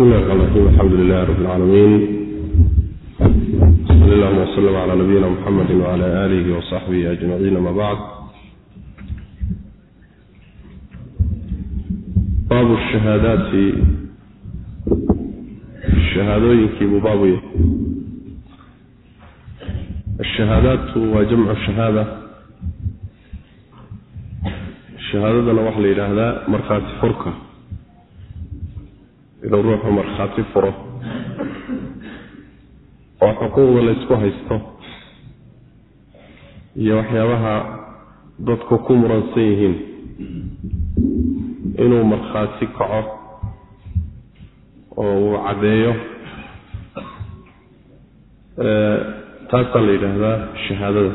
raxmaan raxiim alxamdu lilahi rabbi alcaalamiin sali allahuma wasalam calaa nabiyina muxamedi wacala aalihi wasaxbihi ajmaciin ama bacd baabu shahaadaati shahaadooyinkii buu baabu yahay ashahaadaatu waa jamcu shahaada shahaadadana waxaa la yidhaahdaa markhaati furka inuu ruuxu markhaati furo. Oo xuquuqda la ysku haysto. Iyo waxyaabaha dadku ku muransan yihiin. Inuu markhaati kaco oo uu caddeeyo taasaa la yidhaahdaa shahaadada.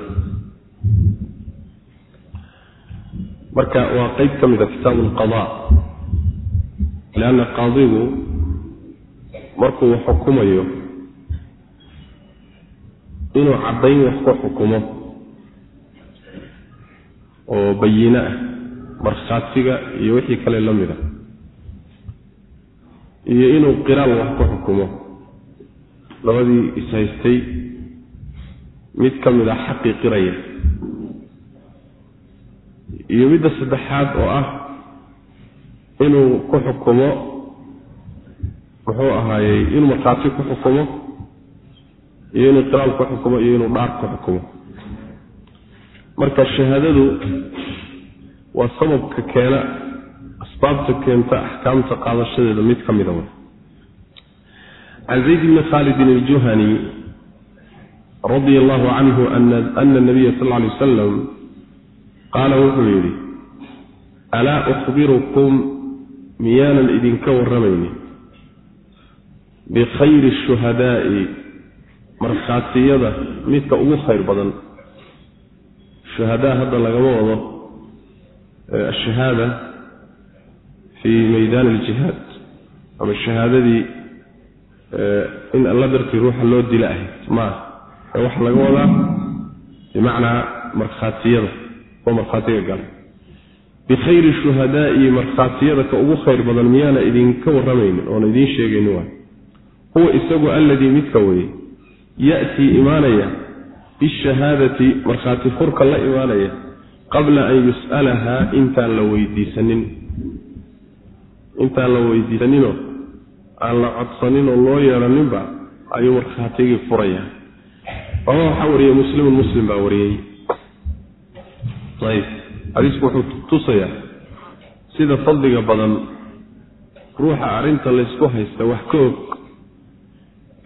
Marka waa qeyb ka mid a kitaabu alqadaa lianna qaadigu markuu xukumayo inuu caddayn wax ku xukumo oo bayino ah markhaatiga iyo wixii kale la mid a iyo inuu qiraal wax ku xukumo labadii ishaystay mid ka mid a xaqii qiraya iyo midda saddexaad oo ah inuu ku xukumo. Muxuu ahaayey inuu markhaati ku xukumo iyo inuu qiraal ku xukumo iyo inuu dhaar ku xukumo. Marka shahaadadu waa sababka keena asbaabta keenta axkaamta qaadashadeeda mid ka mida wey. Can zayd bni khaalidin aljuhani radia allahu canhu ana nabiya sal lla alay wasalam qaala wuxuu yidhi alaa ukhbirukum miyaanan idinka warramayni bikhayri shuhadaa'i markhaatiyada midka ugu khayr badan. Shuhadaa hadda lagama wado ashahaada fii meydaan aljihaad ama shahaadadii in alla dartii ruuxa loo dila ahayd. Maaha ee waxaa laga wadaa? Bimacnaa markhaatiyada oo markhaatiga gala bikhayri shuhadaa'i markhaatiyada ka ugu khayr badan miyaana idinka warramaynin oona idiin sheegayni waay huwa isagu alladii midka weye ya'tii imaanaya bishahaadati markhaati furka la imaanaya qabla an yus'alahaa intaan la weydiisanin intaan la weydiisaninoo aan la codsaninoo loo yeedhaninba ayuu markhaatigii furaya ama waxaa wariyey muslimun muslim baa wariyey tusayaa sida fadliga badan ruuxa arrinta laysku haysta wax ka og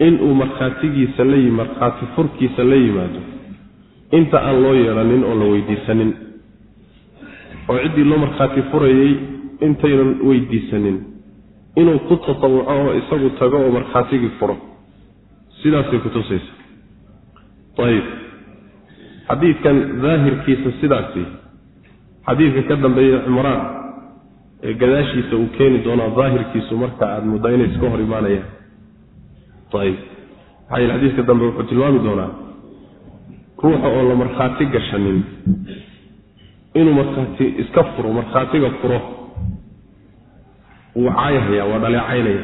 inuu markhaatigiisa la yi markhaati furkiisa la yimaado inta aan loo yeedhanin oo la weydiisanin. Oo ciddii loo markhaati furayay intaynan weydiisanin. Inuu ku tatawuco oo isagu tago oo markhaatigii furo. Sidaasay ku tusaysa. Ayib xadiidkan daahirkiisa sidaasi xadiidka ka dambeeya cimraan ee gadaashiisa uu keeni doonaa daahirkiisu marka aada muddaa inay iska hor imaanayaan. Ayib maxaa yeel xadiidka dambe wuxuu tilmaami doonaa ruuxa oo la markhaati gashanin inuu markhaati iska furo markhaatiga furo wuu caayahaya waa dhaleecaynaya.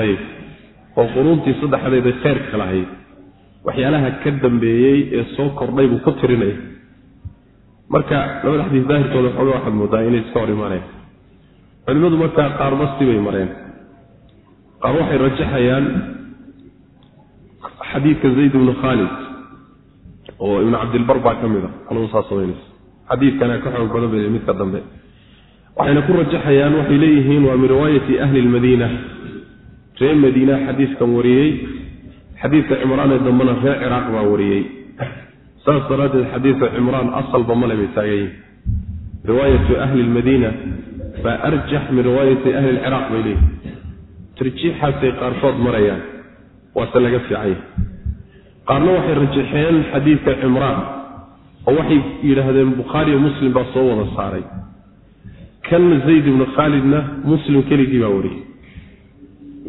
Ayib oo quruuntii saddexdeeda kheyrka lahayd. Waxyaalaha ka dambeeyey ee soo kordhay buu ku tirinaya marka labada xadiis daahirkooda waxooga waxaad moodaa inay iska hor imaanayaan culimmadu markaa qaarba sibay mareen. Qaar waxay rajaxayaan xadiidka zayd ibnu khaalid oo ibnu cabdilbar baa ka mid a anuu saa samaynaysa xadiidkana ka xoog badan bay midka dambe. Waxayna ku rajaxayaan waxay leeyihiin waa min riwaayati ahli lmadiina ree madiina xadiidkan wariyey. Xadiidka cimraan ee dambena ree ciraaq baa wariyey saas daraaddeed xadiidka cimraan asalba male bay taagan yihiin riwaayatu ahli lmadiina baa arjax min riwaayati ahli lciraaq bay leeyihiin tarjiixaasay qaarkood marayaan. Waase laga fiicanya qaarna waxay rajaxeen xadiidka cimraan oo waxay yidhaahdeen bukhaariyo muslim baa soo wada saaray. Kan zayd ibnu khaalidna muslim keligii baa wariyey.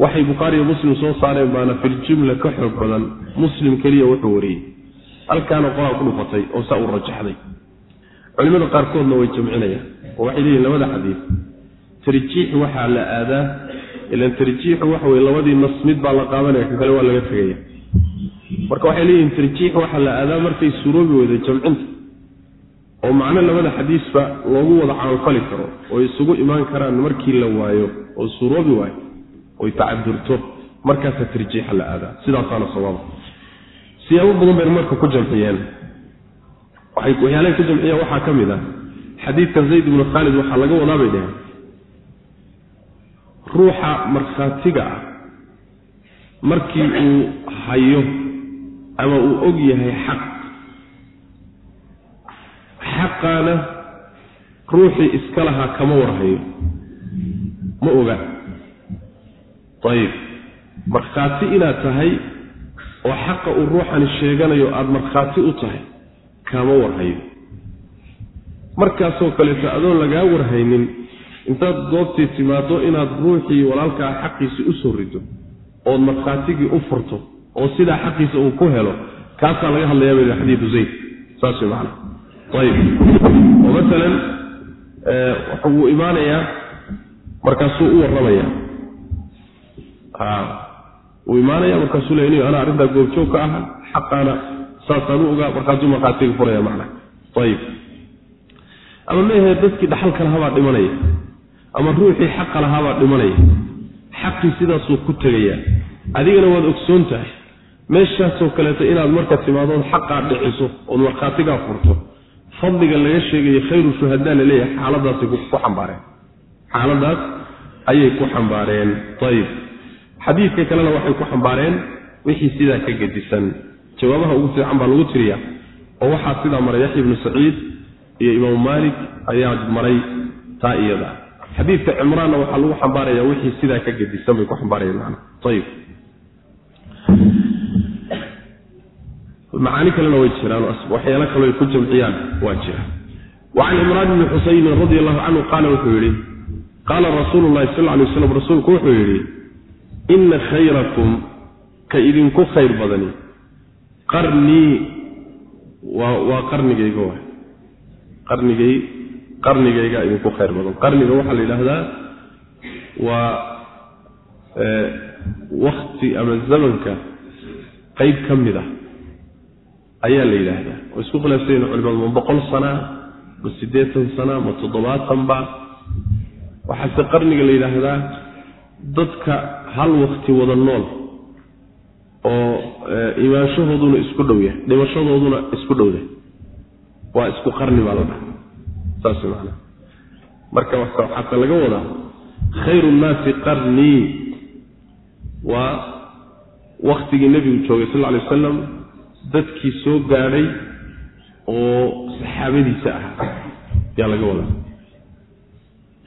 Waxay bukhaariyo muslim soo saareen baana filjumla ka xoog badan muslim keliya wuxuu wariyey halkaana qolaa ku dhufatay oo saa uu rajaxday. Culimada qaarkoodna way jamcinayaan oo waxay leeyihiin labada xadiid tarjiix waxaa la aadaa ilan tarjiixu waxa weye labadii nas mid baa la qaadanaya ka kale waa laga tegaya. Marka waxay leeyihiin tarjiix waxaa la aadaa markay suroobi weyda jamcinta oo macno labada xadiisba loogu wada camalfali karo oo isugu imaan karaan markii la waayo oo suroobi waayo oy tacadurto markaasaa tarjiixa la aadaa. Sidaasaana sawaaba siyaabo badan bayna marka ku jamciyeen waxyaalahay ku jamciyeen waxaa ka mid ah xadiidkan zayd ibnu khaalid waxaa laga wadaa bay dheheen ruuxa markhaatiga ah markii uu hayo ama uu og yahay xaq xaqaana ruuxii iska lahaa kama warhayo. Ma oga. Ayib markhaati inaad tahay oo xaqa uu ruuxani sheeganayo aada markhaati u tahay kama warhayo markaasoo kaleeto adoon lagaa warhaynin intaad goobtii timaado inaad ruuxii walaalkaa xaqiisi u soo rido ood markhaatigii u furto oo sidaa xaqiisa uu ku helo kaasaa laga hadlayaa bay xadiidu zayd. Saas way macana ayib. Oo masalan wuu imaanayaa markaasuu u warramaya wuu imaanaya markaasuu le inigo anaa arrintaa goobjoog ka aha xaqaana saasaan u ogaa markaasuu markhaatiga furaya macna. Ayib ama meahe dadkii dhaxalka lahabaa dhimanaya ama ruuxii xaqa lahaabaa dhimanaya. Xaqii sidaasuu ku tegayaa. Adigana waad ogsoon tahay meeshaasoo kaleeto inaad marka timaadood xaqaa dhiciso ood markhaatigaa furto. Fadliga laga sheegayo khayru shuhadaa la leeyahay xaaladaasay ku xambaareen. Xaaladaas ayay ku xambaareen. Ayib xadiidka kalena waxay ku xambaareen wixii sidaa ka gedisan. Jawaabaha ugu fiican baa lagu tiriya oo waxaa sidaa maray yaxya ibnu saciid iyo imaamu maalik ayaa maray taa iyada. Xadiidka cimraanna waxaa lagu xambaaraya wixii sidaa ka gedisan bay ku xambaarayeen macna. Ayib macaani kalena way jiraan waxyaalo kaloo ay ku jamciyaan waa jira. Wacan cimraan bni xusaynin radi allahu canhu qaala wuxuu yidhi qaala rasuulu llahi sal ly waslam rasuulku wuxuu yidhi ina khayrakum ka idinku khayr badani. Qarnii waa waa qarnigayga waay. Qarnigay qarnigayga idinku khayr badan. Qarniga waxaa la yidhaahdaa waa wakti ama zamanka qeyb ka mid ah ayaa la yidhaahdaa. Oo isku khilaafsayen culimadu ma boqol sana ma siddeetan sana ma toddobaatan ba. Waxaase qarniga la yidhaahdaa dadka hal wakti wada nool oo imaanshahooduna isku dhow yahay dhimashadooduna isku dhowdahay waa isku qarni baa la dhaha saas maanaa marka waxaase laga wadaa khayru nnaasi qarnii waa waktigii nebigu joogay sal alay wasalam dadkii soo gaadhay oo saxaabadiisa ahaa yaa laga wadaa.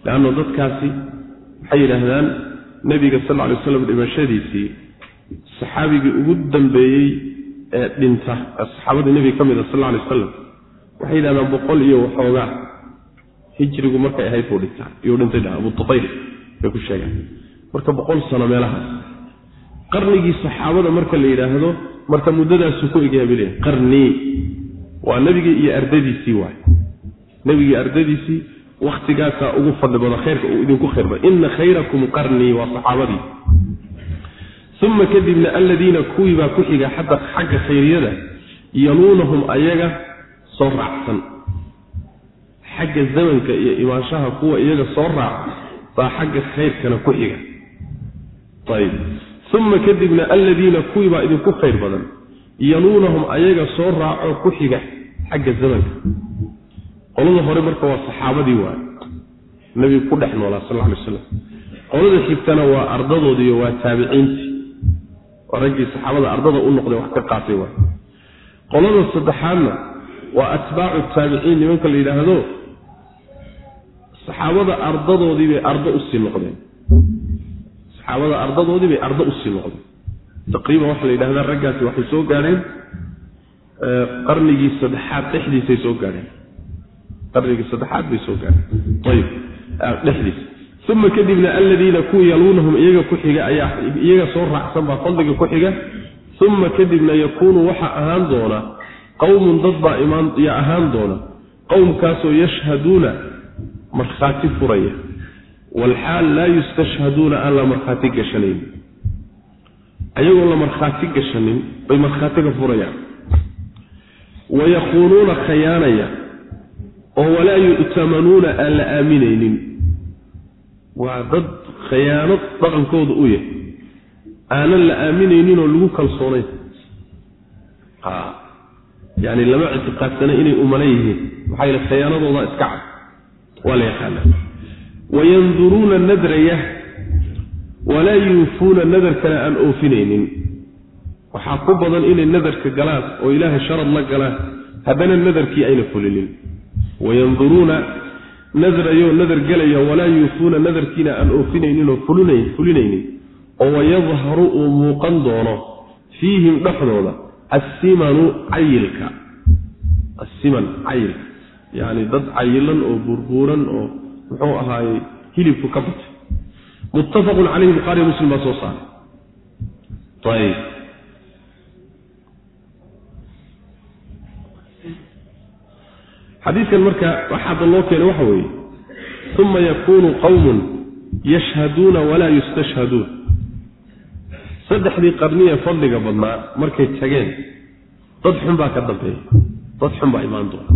Leanno dadkaasi waxay yidhaahdaan nebiga sal alay waslam dhimashadiisii saxaabigii ugu dambeeyey ee dhinta saxaabadii nebiga ka mid a sal alla alay wasalam waxay yidhahdaan boqol iyo waxoogaa hijrigu markay ahayd buu dhintaa iyuu dhintay dhaha abu tufayl bay ku sheegaan marka boqol sano meelahaas qarnigii saxaabada marka la yidhaahdo marka muddadaasu ku egyahay qarnii. Waa nebigii iyo ardadiisii waay nebigii ardadiisii waktigaasaa ugu fadli badan khayrka uu idinku khayr badan ina khayrakum qarnii waa saxaabadii. Uma kadibna aladiina kuwii baa ku xiga xadda xagga khayriyada yaluunahum ayaga soo raacsan. Xagga zamanka iyo imaanshaha kuwa iyaga soo raaca baa xagga khayrkana ku xiga. Ayb uma kadibna aladiina kuwii baa idinku khayr badan yaluunahum ayaga soo raaco ku xiga xagga zamanka qolada hore marka waa saxaabadii waay nabigu ku dhex noolaa sal alay slam qolada xigtana waa ardadoodiiyo waa taabiciintii. Waa raggii saxaabada ardada u noqday wax ka qaatay waay qolada saddexaadna waa atbaacu taabiciin nimanka la yidhaahdo saxaabada ardadoodii bay ardo u sii noqdeen. Saxaabada ardadoodii bay ardo u sii noqdeen. Taqriiban waxaa la yidhahdaa raggaasi waxay soo gaadheen qarnigii saddexaad dhexdiisay soo gaadheen qarnigii saddexaad bay soo ayib dhexdiisa uma kadibna aladiina kuwa yaluunahum iyaga ku xiga ayaa iyaga soo raacsan baa fadliga ku xiga. Uma kadibna yakuunu waxaa ahaan doona qowmun dad baa imaan yaa ahaan doona qowmkaasoo yashhaduuna markhaati furaya. Walxaal laa yustashhaduuna aan la markhaati gashanayn. Ayagoo la markhaati gashanin bay markhaatiga furayaan. Wayakuunuuna khayaanaya oo walaa yu'tamanuuna aan la aaminaynin. Waa dad khayaano dhaqankooda u yahay. Aanan la aaminaynin oo lagu kalsoonayn. Yani lama ictiqaadsana inay umana yihiin. Maxaa yele khayaanadooda iska cad. Waa la yaqaana. Wayanduruuna nadraya walaa yuufuuna nadarkana aan oofinaynin. Waxaa ku badan inay nadarka galaan oo ilaahay sharad la galaan haddana nadarkii ayna fulinin wayanduruuna nadrayo nadar gelaya walaa yuufuuna nadarkiina aan oofinaynin oo fulinaynin oo wayadharu uu muuqan doono fiihim dhexdooda assimanu cayilka assiman cayilka yacni dad cayilan oo buurbuuran oo muxuu ahaayey hilibku ka batay muttafaqun caleyhi bukhariy muslim baa soo saaray ayb xadiidkan marka waxaada loo keenay waxa weeye uma yakunu qowmun yashhaduuna walaa yustashhaduun. Saddexdii qarniye fadliga badnaa markay tageen dad xun baa ka dambeeya dad xun baa imaan doona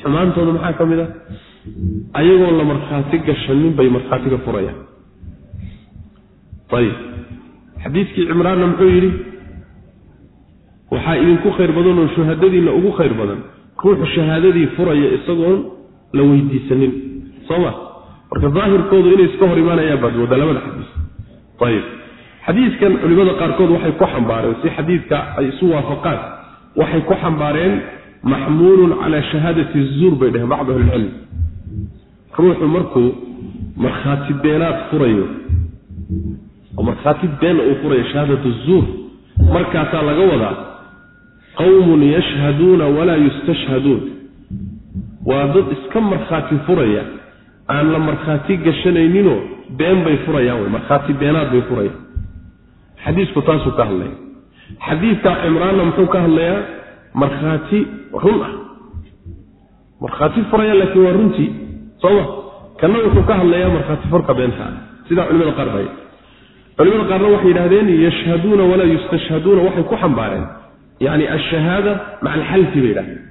xumaantooda maxaa ka mid a ayagoon la markhaati gashanin bay markhaatiga furayaan. Ayib. Xadiidkii cimraanna muxuu yidhi waxaa idinku khayr badan oo shuhadadiinna ugu khayr badan ruuxu shahaadadii furaya isagoon la weydiisanin. Soo ma? Marka daahirkoodu inay iska hor imaanayaan baad moodaa labada xadiis. Ayib. Xadiidkan culimmada qaarkood waxay ku xambaareen si xadiidka ay isu waafaqaan waxay ku xambaareen maxmuulun calaa shahaadati zuur bay dheheen bacdu ahlicilm ruuxu markuu markhaati beenaad furayo oo markhaati beena uu furayo shahaadat zuur markaasaa laga wadaa qowmun yashhaduuna walaa yustashhaduun. Waa dad iska markhaati furaya aan la markhaati gashanayninoo been bay furayaan wey markhaati beenaad bay furayaan. Xadiisku taasuu ka hadlaya. Xadiidka cimraanna muxuu ka hadlayaa markhaati run ah. Markhaati furaya laakiin waa runtii sooma kanna wuxuu ka hadlayaa markhaati furka beenta ah sidaa culimada qaar bay. Culimada qaarna waxay yidhahdeen yashhaduuna walaa yustashhaduuna waxay ku xambaareen yani ashahaada maca alxalfi bay yidhahdeen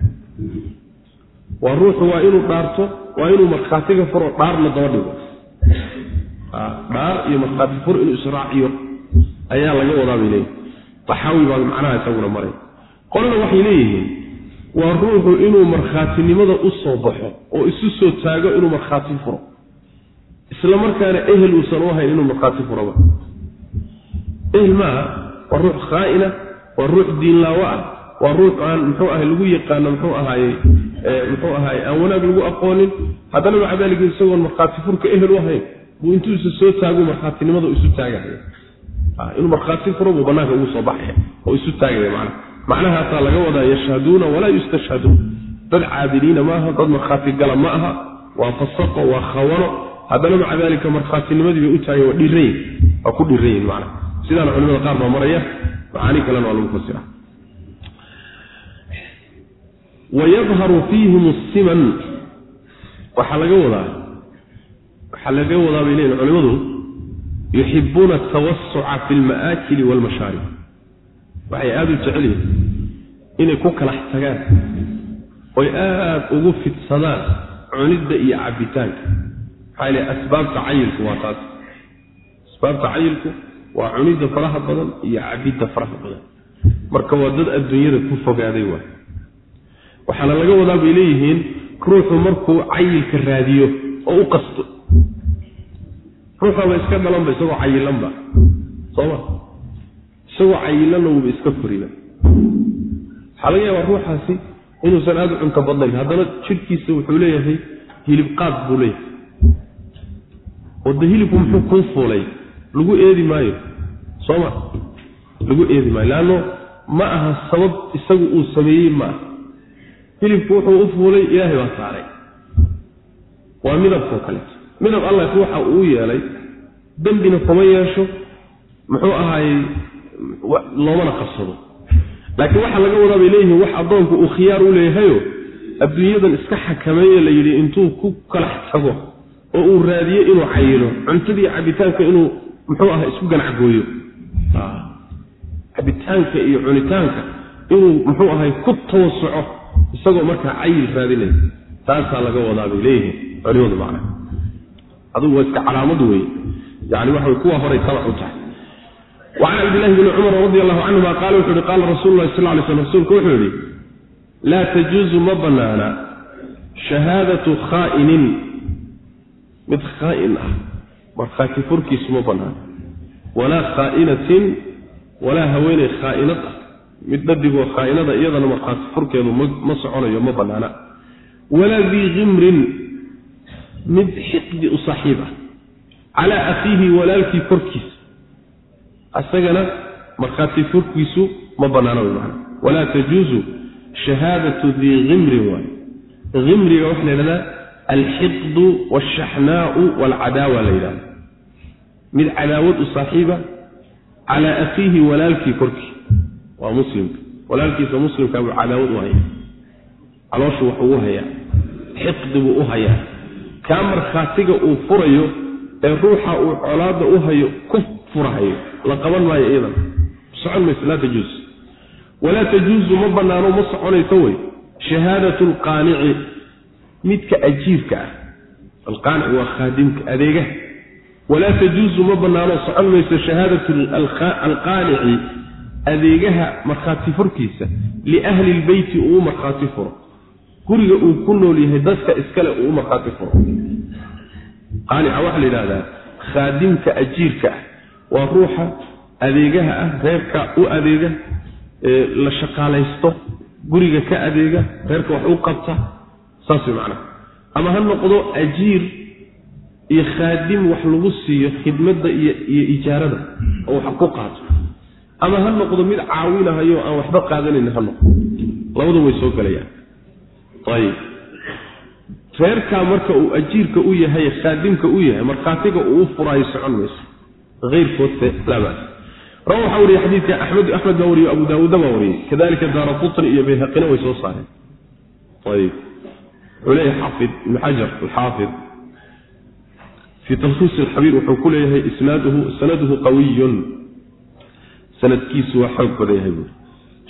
waa ruuxu waa inuu dhaarto waa inuu markhaatiga furo dhaarna daba dhigo dhaar iyo markhaati fur inuu israaciyo ayaa laga wadaa bay leeyihiin taxaawi baa macnaha isaguna maray qolna waxay leeyihiin waa ruuxu inuu markhaatinimada u soo baxo oo isu soo taago inuu markhaati furo isla markaana ehel uusan u ahayn inuu markhaati furoba ehel maaha waa ruux khaa'ina waa ruux diinlaawo ah. Waa ruux aan muxuu ahay lagu yaqaano muxuu ahaaye muxuu ahaaye aan wanaag lagu aqoonin. Haddana maca daalika isagoon markhaati furka ehel u ahayn buu intuu soo taagu markhaatinimada isu taagahaya inuu markhaati furo buu banaanka ugu soo baxaya oo isu taagaya macnaha macnahaasaa laga wadaa yashhaduuna walaa yustashhaduun dad caadiliina ma aha dad markhaati gala ma aha. Waa fasaqo waa khawano. Haddana maca daalika markhaatinimadii bay u taageen waa dhiran waa ku dhiran yihiin macnaha sidaana culimada qaar baa maraya macaani kalena waa lagu fasira. Wayadharu fiihim siman. Waxaa laga wadaa waxaa laga wadaa bay leeyihiin culimadu yuxibuuna atawasuca fi lma'aakili waalmashaarib waxay aada u jecel yihiin inay ku kalax tagaan oy aada ugu fidsadaan cunidda iyo cabbitaanka. Maxaa yile asbaabta cayilku waa taas. Asbaabta cayilku waa cunidda faraha badan iyo cabidda faraha badan. Marka waa dad adduunyada ku fogaaday waay waxaana laga wadaa bay leeyihiin ruuxu markuu cayilka raadiyo oo u qasto. Ruuxaba iska dhalanba isagoo cayilanba sooma. Isagoo cayilanna wuuba iska koriba waxaa laga yaabaa ruuxaasi inuusan aada u cunto badnayn. Haddana jidhkiisa wuxuu leeyahay hilib qaad buu leeyahay. De hilibku muxuu kuu fuulay lagu eedi maayo. Sooma lagu eedi maayo. Leanno ma aha sabab isagu uu sameeyey ma aha. Hilibku wuxuu u fuulay ilaahay baa saaray. Waa midabkoo kaleeto midab allah ruuxa uu yeelay dembina kuma yeesho muxuu ahaayey loomana qabsado. Laakiin waxaa laga wadaa bay leeyihiin wax addoonku uu khiyaar u leeyahayo adduunyadan iska xakameeye la yidhi intuu ku kalax tago oo uu raadiyo inuu cayilo cuntadii cabitaanka inuu muxuu aha isku ganacsooyo cabitaanka iyo cunitaanka inuu muxuu ahay ku tawasuco isagoo markaa cayil raadinaya. Taasaa laga wadaa bay leeyihiin. Culimadu macna. Adugu waa iska calaamadu wey yani waxa kuwa horay tabac u tahay. Cabdillahi bni cumar radi allahu canhuma qaala wuxuu yihi qaala rasuulu lahi sal lay slam rasuulku wuxuu yihi laa tajuuzu ma banaana shahaadatu khaa'inin mid khaa'in ah markhaati furkiisu ma banaana walaa khaa'inatin walaa haweeney khaa'inad ah. Mid dhadigoo khaa'inada iyadana markhaati furkeedu ma soconayo ma banaana. Walaa dii kimrin mid xiqdi u saaxiib ah. Calaa akhiihi walaalkii korkiisa isagana markhaati furkiisu ma banaana wy maana walaa tajuuzu shahaadatu dii kimrin waay. Imriga waxaa la yidhahdaa alxiqdu walshaxnaau walcadaawa la yidhahda mid cadaawad u saaxiiba calaa akhiihi walaalkii korkii. Waa muslimka walaalkiisa muslimkaa buu cadaawad u hayaa. Calooshu wax ugu hayaa. Xiqdi buu u hayaa. Kaa markhaatiga uu furayo ee ruuxa uu colaadda u hayo ku furahayo. La qaban maayo iyadan. Socon mayso laa tajuus walaa tajuusu ma bannaano ma soconayso wey. Shahaadatu alqaanici midka ajiirka ah. Alqaanic waa khaadimka adeegaha walaa tajuusu ma bannaano socon mayso shahaadatu alqaanici adeegaha markhaati furkiisa liahli lbeyti uu markhaati furo. Guriga uu ku nool yahay dadka iskale uu markhaati furo. Qaanica waxaa la yidhahdaa khaadimka ajiirka ah waa ruuxa adeegaha ah reerka u adeega la shaqaalaysto guriga ka adeega reerka wax u qabta saas way macnaha. Ama ha noqdo ajiir iyo khaadim wax lagu siiyo khidmadda iyo iyo ijaarada oo wax ku qaato ama ha noqdo mid caawinahayo aan waxba qaadanayn ha noqdo. Labadu way soo gelayaan ayib. Reerkaa marka uu ajiirka u yahay khaadimka u yahay markhaatiga uu u furaayo socon mayso. Eyrkoodse laa baas. Rawa waxaa wariyey xadiidka axmed axmed baa wariyo abu daawuudda baa wariyey. Kadalika daara qutni iyo bayhaqina way soo saareen. Ayib. Wuxuu leeyahay xaafid ibn xajar alxaafid fii talkhiis alxabiir wuxuu ku leeyahay isnaaduhu sanaduhu qawiyun. Sanadkiisu waa xoog badan yahay buuri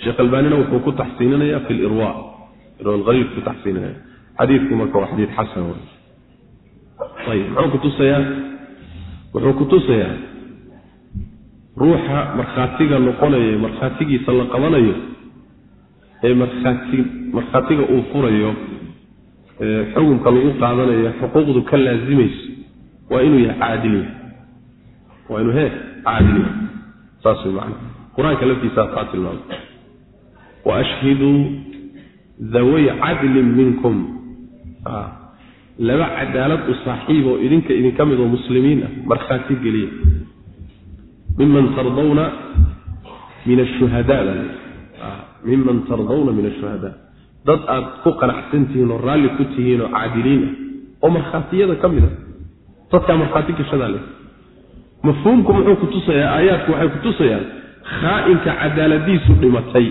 sheekh albaanina wuxuu ku taxsiininaya fi lirwa irwalhaliil ku taxsiininaya xadiidku marka waa xadiid xasan wey ayib muxuu kutusayaa wuxuu kutusayaa ruuxa markhaatiga noqonaya markhaatigiisa la qabanayo ee markhaati markhaatiga uu furayo xukunka lagu qaadanayo xuquuqdu ka laasimayso waa inuu yahay caadil waa inuu he caadil saas macana qur'aanka laftiisaa taa tilmaamay wa ashhiduu daway cadlin minkum. Laba cadaalad u saaxiib oo idinka idinka mid oo muslimiin ah markhaati geliya. Miman tardawna min ashuhadaa miman tardawna min ashuhadaa dad aad ku qanacsan tihiin oo raalli ku tihiin oo caadiliin ah oo markhaatiyada ka mid a dadkaa markhaati gashadaa leh. Mafhuumku muxuu kutusayaa aayaadku waxay kutusayaan khaa'inka cadaaladiisu dhimatay.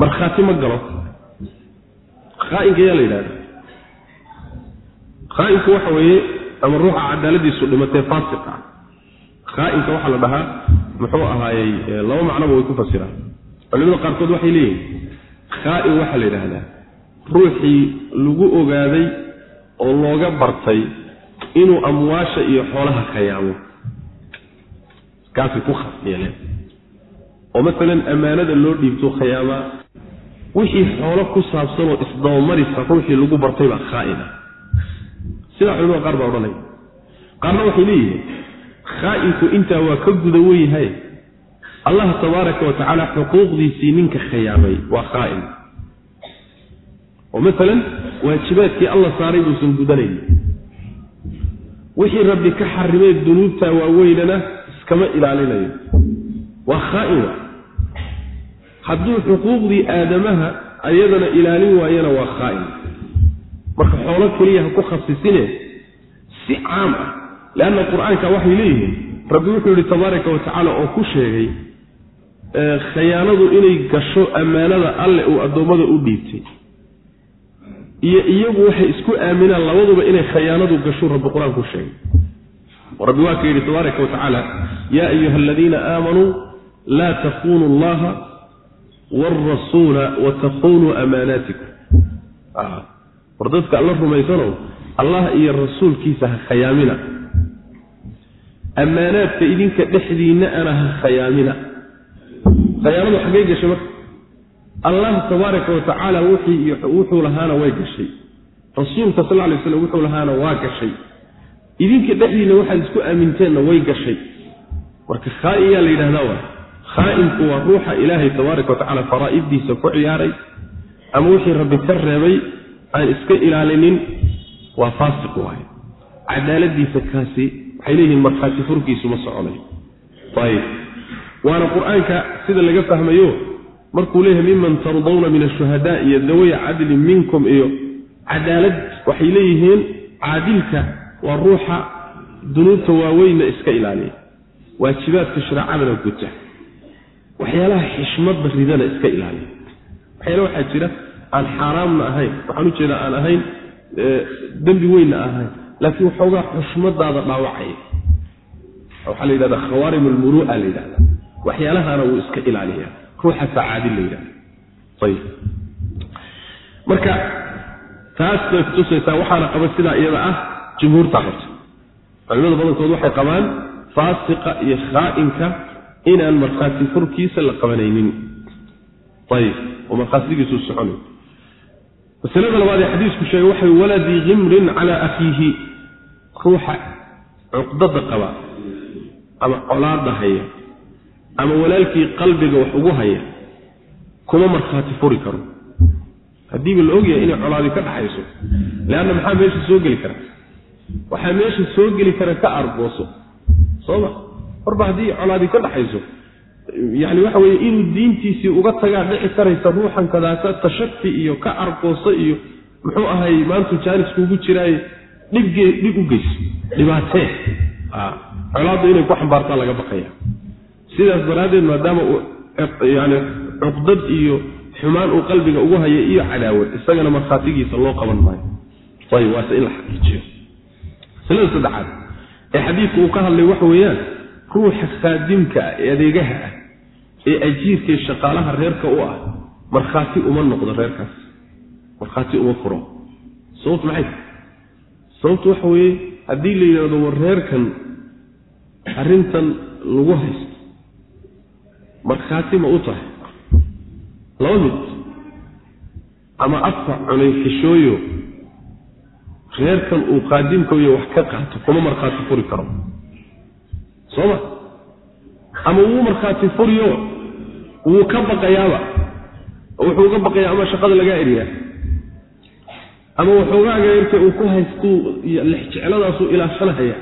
Markhaati ma galo. Khaa'inka yaa la yidhahda khaa'inku waxa weeye ama ruuxa cadaaladiisu dhimatay faasiq ah khaa'inka waxaa la dhahaa muxuu ahaayey laba macnoba way ku fasiraan. Culimada qaarkood waxay leeyihiin khaa'in waxaa la yidhaahdaa ruuxii lagu ogaaday oo looga bartay inuu amwaasha iyo xoolaha khayaamo kaasay ku khas yeeleen oo masalan ammaanada loo dhiibto khayaamaa wixii xoolo ku saabsanoo isdabamarisa ruuxii lagu bartay baa khaa'in ah sidaa culimada qaar baa odhanaya qaarna waxay leeyihiin khaa'inku intaa waa ka guda wenyahay allah tabaaraka wa tacaala xuquuqdiisii ninka khiyaamay waa khaa'in oo masalan waajibaadkii allah saaray buusan gudanayn wixii rabbi ka xarimee dunuubta waaweynana iskama ilaalinayo. Waa khaa'in hadduu xuquuqdii aadamaha ayadana ilaalin waayana waa khaa'in marka xoolo keliya ha ku khasisine si caam ah leanna qur'aanka waxay leeyihiin rabbi wuxuu yihi tabaaraka wa tacaala oo ku sheegay khayaanadu inay gasho ammaanada alle uu addoommada u dhiibtay iyo iyagu waxay isku aaminaan labaduba inay khayaanadu gashu rabbi qur'aanku sheegay. Rabbi waa ka yidhi tabaaraka watacaala yaa ayuha aladiina aamanuu laa takunuu allaha waalrasuula watakunuu amaanaatikum. War dadka alla rumaysanow allah iyo rasuulkiisa ha khayaamina. Ammaanaadka idinka dhexdiinna ana ha khayaamina. Khayaanadu xaggay gashay marka allah tabaaraka wa tacaala wuxuu lahaana way gashay. Rasuulka sal lay slam wuxuu lahaana waa gashay. Idinka dhexdiinna waxaad isku aaminteenna way gashay. Marka khaa'iyaa la yidhahdaa waa. Khaa'inku waa ruuxa ilaahay tabaaraka wa tacala faraa'iddiisa ku ciyaaray. Ama wixii rabbi ka reebay aan iska ilaalinin waa faasiq waaye. Cadaaladiisa kaasi waxay leeyihiin markhaati furkiisu ma soconayo ayib waana qur'aanka sida laga fahmayo markuu leeyahay miman tardawna min ashuhadaa iyo dawaya cadlin minkum iyo cadaalad waxay leeyihiin caadilka waa ruuxa dunuubta waaweynna iska ilaaliya. Waajibaadka shareecadana guta waxyaalaha xishmadda ridana iska ilaaliya. Waxyaala waxaa jira aan xaaraamna ahayn waxaan u jeeda aan ahayn dembi weynna ahayn laakiin waxoogaa xushmadaada dhaawacaya. Waxaa la yidhahda khawaarim almuru'a la yidhahda waxyaalahaana wuu iska ilaaliya ruuxasaa caadil la yidhahda ayib. Marka taas bay kutusaysaa waxaana qaba sidaa iyada ah jumhuurta qabta. Culimada badankood waxay qabaan faasiqa iyo khaa'inka inaan markhaati furkiisa la qabanaynin. Ayib. Oo markhaatigiisu soconay masalada labaad ee xadiisku sheegay waxay waladii khimrin calaa akhiihi. Ruuxa cuqdada qaba ama colaada haya ama walaalkii qalbiga wax ugu haya kuma markhaati furi karo. Haddiiba la ogyahay inay colaadi ka dhaxayso leanna maxaa meesha soo geli kara? Waxaa meesha soo geli kara ka argooso sooma? Horba haddii colaadi ka dhaxayso yani waxa weye inuu diintiisii uga tagaa dhici karaysa ruuxan kadaasa tashaki iyo ka argooso iyo muxuu ahay maantu jaaniskuugu jiraaye dhibge dhib u geyso dhibaatee. Colaadda inay ku xambaartaa laga baqaya sidaas daraaddeed maadaama uu yani cuqdad iyo xumaan uu qalbiga ugu haya iyo cadaawad isagana markhaatigiisa loo qaban maayo. Ayib waase in la xaqiijiyo. Masalada saddexaad ee xadiidku uu ka hadlay waxa weeyaan ruuxa khaadimka ah ee adeegaha ah ee ajiirkay shaqaalaha reerka u ah markhaati uma noqdo reerkaas. Markhaati uma furo. Sababtu maxay? Sababtu waxa weeye haddii la yidhahdo war reerkan arrintan lagu haysto markhaati ma u tahay laba mid ama afka cunay xishooyo reerkan uu qaadimkayo wax ka qaato kuma markhaati furi karo. Sooma? Ama wuu markhaati furiyo? Wuu ka baqayaaba? Wuxuu uga baqayaa ama shaqada lagaa eriyaa? Ama waxoogaaga yarka uu ku haystuu lexjecladaasuu ilaashanahaya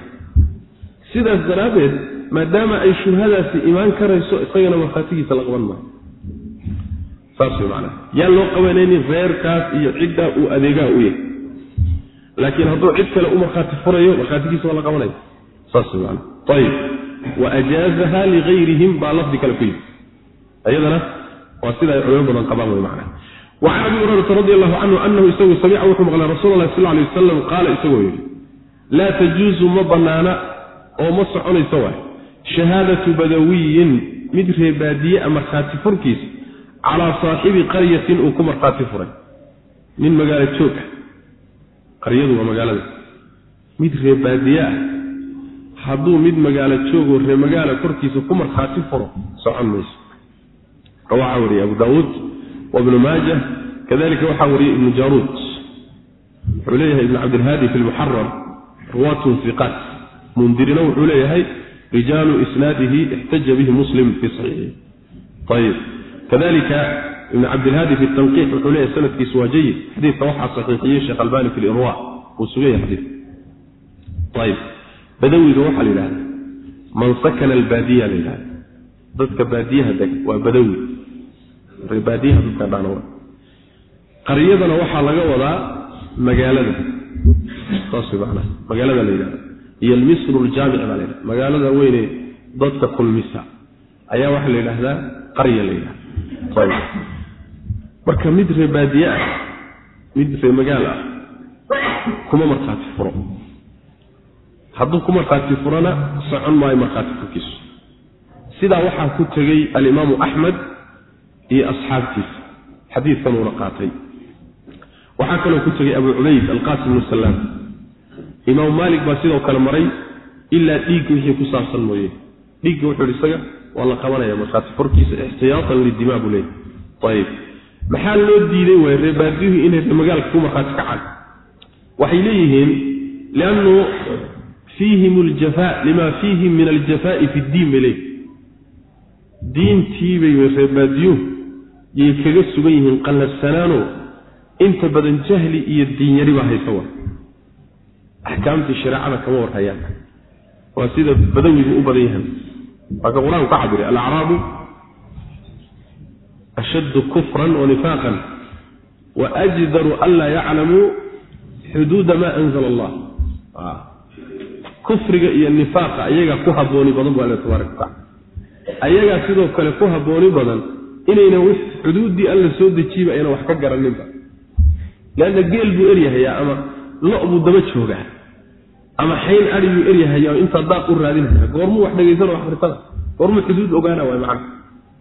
sidaas daraaddeed maadaama ay shubhadaasi imaan karayso isagana markhaatigiisa la qaban maayo. Saas way macanaha yaan loo qabanaynin reerkaas iyo ciddaa uu adeegaha u yahay. Laakiin hadduu cid kale u markhaati furayo markhaatigiisa waa la qabanaya. Saas way macanaha ayib wa ajaazaha ligayrihim baa lafdi kale ku yimi ayadana waa sida ay culimo badan qabaan way macnaha. Hurayrata radi allahu canhu anahu isagu samica wuxuu maqlay rasuul allahi sal alay wasalam qaala isagoo yidhi laa tajuusu ma bannaana oo ma soconayso waay shahaadatu badawiyin mid reebaadiye a markhaati furkiisa calaa saaxibi qaryatin uu ku markhaati furay. Nin magaalo joog ah. Qaryadu waa magaalada. Mid reebaadiye ah. Hadduu mid magaalo joogoo ree magaala korkiisa ku markhaati furo socon mayso. Waxaa wariyey abu daawuud wa ibnu maaja. Kadalika waxaa wariyey ibnu jaruud. Wuxuu leeyahay ibnu cabdilhaadi fi lmuxaram ruwaatun iqaat mundirina wuxuu leeyahay rijaalu isnaadihi ixtaja bihi muslim fi saxiixihi ayib kadalika ibnu cabdilhaadi fi tanqiix wuxuu leeyahay sanadkiisu waa jayid xadiidka waxaa saxiixiyey sheekh albani fi lirwa wuu sugan yahay xadiidka ayib badawiga waxaa la yidhahda man sakana albaadiya la yidhahda dadka baadiyaha deg waa badawi. Baadiyaha dadka dhaana qaryadana waxaa laga wadaa magaalada. Saas way macnaha. Magaalada la yidhahda iyo almisru ljaamic baa la yidhahda magaalada weyne dadka kulmisa. Ayaa waxaa la yidhaahdaa qarya la yidhahda marka mid reebaadiye ah mid ree magaal ah kuma markhaati furo. Hadduu ku markhaati furana socon maayo markhaati furkiisu. Sidaa waxaa ku tegey alimaamu axmed iyo asxaabtiisa. Xadiidkan uuna qaatay. Waxaa kaloo ku tegey abu cubayd alqaasim bnu salaam imaamu maalik baa sidoo kale maray ilaa dhiigga wixii ku saabsan mooye. Dhiigga wuxuu ihi isaga waa la qabanaya markhaati furkiisa ixtiyaatan lidimaa buu leeyay ayib maxaa loo diiday waay reebaadiyuhu inay magaalka ku markhaati kacaan. Waxay leeyihiin liannu fiihim aljafaa lima fiihim min aljafaai fi ddiin bay leeyihiin diintiibay reebaadiyuhu yay kaga sugan yihiin qallafsanaano inta badan jahli iyo diinyari baa haysa wa axkaamtii shareecada kama warhayaan waa sida badawigu u badan yahan waa ka qur'aanku ka cabiray alacraabu ashaddu kufran wa nifaaqan wa ajdaru an laa yaclamuu xuduuda maa anzala allah kufriga iyo nifaaqa ayagaa ku habooni badan bu alla tabaaraka watacala ayagaa sidoo kale ku habooni badan inayna xuduuddii alla soo dejiiba ayna wax ka garaninba. Leanna geel buu eryahayaa ama lo' buu daba joogaa ama xayn adi buu eryahayaa oo intaa daaq u raadinaya goormuu wax dhegaysan wax akhrisana goormuu xuduud ogaana waay macana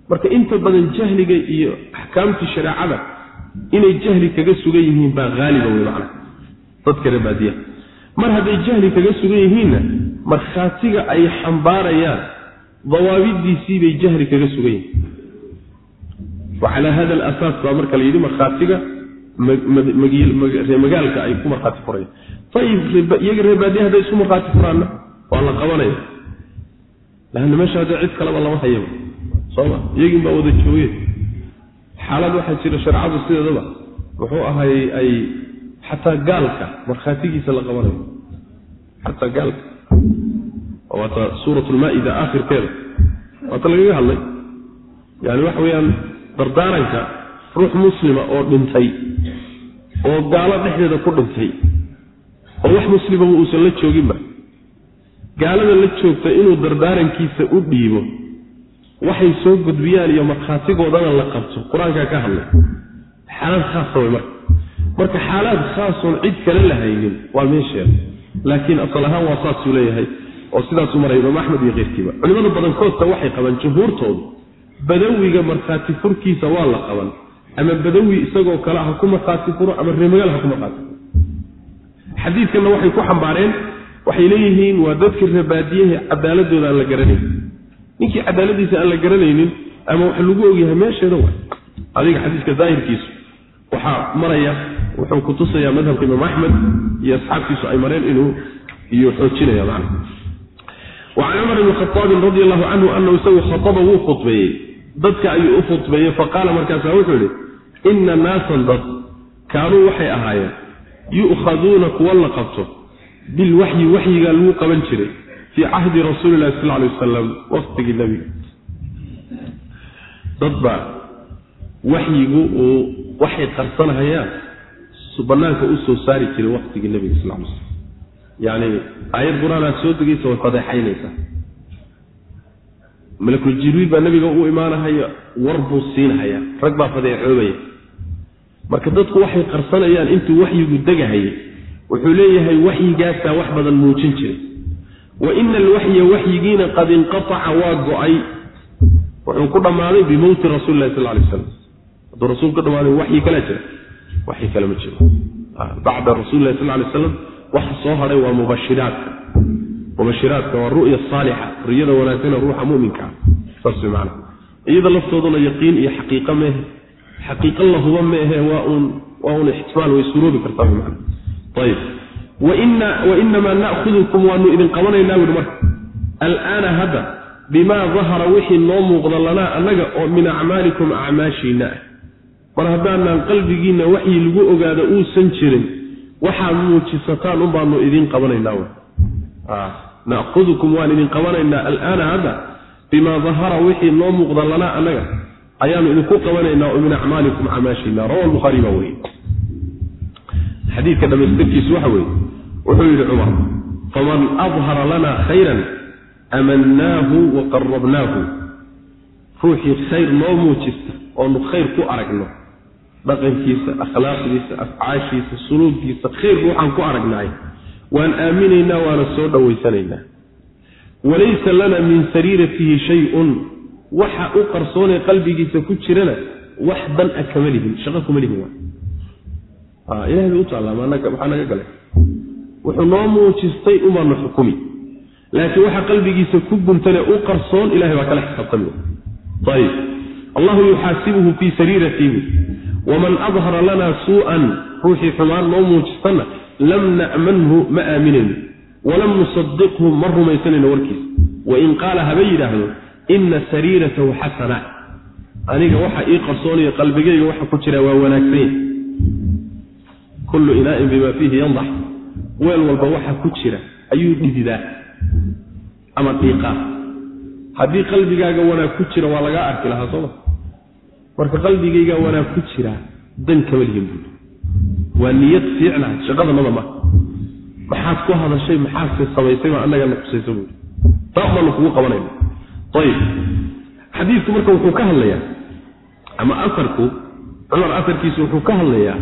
marka inta badan jahliga iyo axkaamtii shareecada inay jahli kaga sugan yihiin baa haaliba wey macana dadka reebaadiya mar hadday jahli kaga sugan yihiinna markhaatiga ay xambaarayaan dawaabidiisii bay jahli kaga sugan yihiin. Wa calaa hada alasaas baa marka la markhaatiga reemagaalka ay ku markhaati furayaan ayib iyaga reebaadiya hadday isku markhaati furaanna waa la qabanaya laanna meesha hadda cid kaleba lama hayaba sooma iyagin baa wada jooge. Xaalad waxaa jira shareecadu sideedaba. Muxuu ahay ay xataa gaalka markhaatigiisa la qabanayo. Xataa gaalka. Waata suurat lmaa-ida aakhirkeeda. Waata lagaga hadlay. Yani waxa weeyaan dardaaranka ruux muslima oo dhintay oo gaalo dhexdeeda ku dhintay oo wax muslimaba uusan la jooginba. Gaalada la joogta inuu dardaarankiisa u dhiibo waxay soo gudbiyaan iyo markhaatigoodana la qabto. Qur'aankaa ka hadlay xaalad khaasa way marka. Marka xaalaad khaasoon cid kale la haynin waa meesheeda laakiin asal ahaan waa saasuu leeyahay oo sidaasuu maraya imaam axmed iyo keyrkiiba culimada badankoodta waxay qabaan jumhuurtoodu badawiga markhaati furkiisa waa la qaban. Ama badawi isagoo kale ha ku markhaati furo ama reemagaal ha ku markhaati xadiidkanna waxay ku xambaareen waxay leeyihiin waa dadkii reebaadiyaha cadaaladooda aan la garanayn ninkii cadaaladiisa aan la garanaynin ama wax lagu ogyahay meesheeda waay. Adiga xadiiska daahirkiisu waxaa maraya wuxuu kutusayaa madhabka imaam axmed iyo asxaabtiisu ay mareen inuu iyo xoojinaya macna. Wacan cumar bni khaaabin radi allahu canhu anahu isagu khaaba wuu khudbeeyey. Dadka ayuu u khudbeeyey faqaala markaasa wuxuu yihi ina naasan dad kaanuu waxay ahaayeen yu'khaduuna kuwa la qabto bilwaxyi waxyigaa lagu qaban jiray fii cahdi rasuuli lahi sal lay wasalam waqtigii nebiga dadba waxyigu uu waxay qarsanahayaan banaanka u soo saari jiray waqtigii nebiga sal lay slam yacni aayad qur'aanaad soo degaysa way fadeexaynaysaa malakul jibriil baa nebiga u imaanahaya war buu siinahaya rag baa fadeecoobaya marka dadku waxay qarsanayaan intuu waxyigu degahayay wuxuu leeyahay waxyigaasaa wax badan muujin jiray. Wa ina alwaxya waxyigiina qad inqataca waa go'ay. Wuxuu ku dhammaaday bimowti rasuli lahi sal lay aslam hadduu rasuul ku dhamaaday waxyi kalaa jira waxyi kale ma jiro. Bacda rasuli lahi sal lay aslam waxa soo hadhay waa mubashiraadka mubashiraadka waa ru'ya saalixa riyada wanaagsana ruuxa muminkaa saas way macana iyada laftooduna yaqiin iyo xaqiiqa meehe xaqiiqa la huba meehe waa uun waa uun ixtimaal way suroobi kartaa way macana ayib wainamaa na'khudukum waanu idin qabanaynaa buhi marka alaana hadda bimaa dahara wixii noo muuqda lanaa annaga oo min acmaalikum acmaashiina ah. Mar haddaanaan qalbigiinna waxii lagu ogaado uusan jirin waxaad muujisataan un baanu idiin qabanaynaa w na'khudukum waan idin qabanaynaa. Alaana hadda bimaa dahara wixii noo muuqda lanaa annaga ayaanu idinku qabanaynaa oo min acmaalikum acmaashiina rawa bukhaari baa weriye xadiidka dhamaystirkiisu waxa weeye wuxuu yidhi cumar faman adhara lana khayran amannaahu wa qarabnaahu ruuxii khayr noo muujista oonu khayr ku aragno dhaqankiisa akhlaaqdiisa afcaashiisa suluugkiisa khayrku waxaan ku aragnaay waan aaminaynaa waana soo dhowaysanaynaa walaysa lana min sariiratihi shay-un waxa u qarsoonee qalbigiisa ku jirana wax dan a kama lihin shaqo kuma lihin waa. Ilahay bay u taallaa maxaa naga galay. Wuxuu noo muujistay umaanu xukumi. Laakiin waxa qalbigiisa ku guntane u qarsoon ilahay baa kala xisaabtami ayib allahu yuxaasibuhu fii sariiratihi. Waman adhara lana suu'an ruuxii xumaan noo muujistana lam na'manhu ma aaminayno walam nusadiqhu ma rumaysanayno warkiisa. Wain qaala haba yidhaahdo ina sariiratahu xasana. Aniga waxa ii qarsoonaya qalbigayga waxa ku jira waa wanaagsan kullu inaa'in bima fiihi yandax. Weel walba waxa ku jira ayuu dhididaa. Ama dhiiqaa haddii qalbigaaga wanaag ku jira waa lagaa arki lahaa sooma marka qalbigayga wanaag ku jira dan kama lihin buuli waa niyad fiicna shaqadanada ma. Maxaad ku hadashay maxaadse samaysay baa annagana kusaysa buuli taa baanu kugu qabanayna xadiidku marka wuxuu ka hadlayaa ama asarku cumar asarkiisu wuxuu ka hadlayaa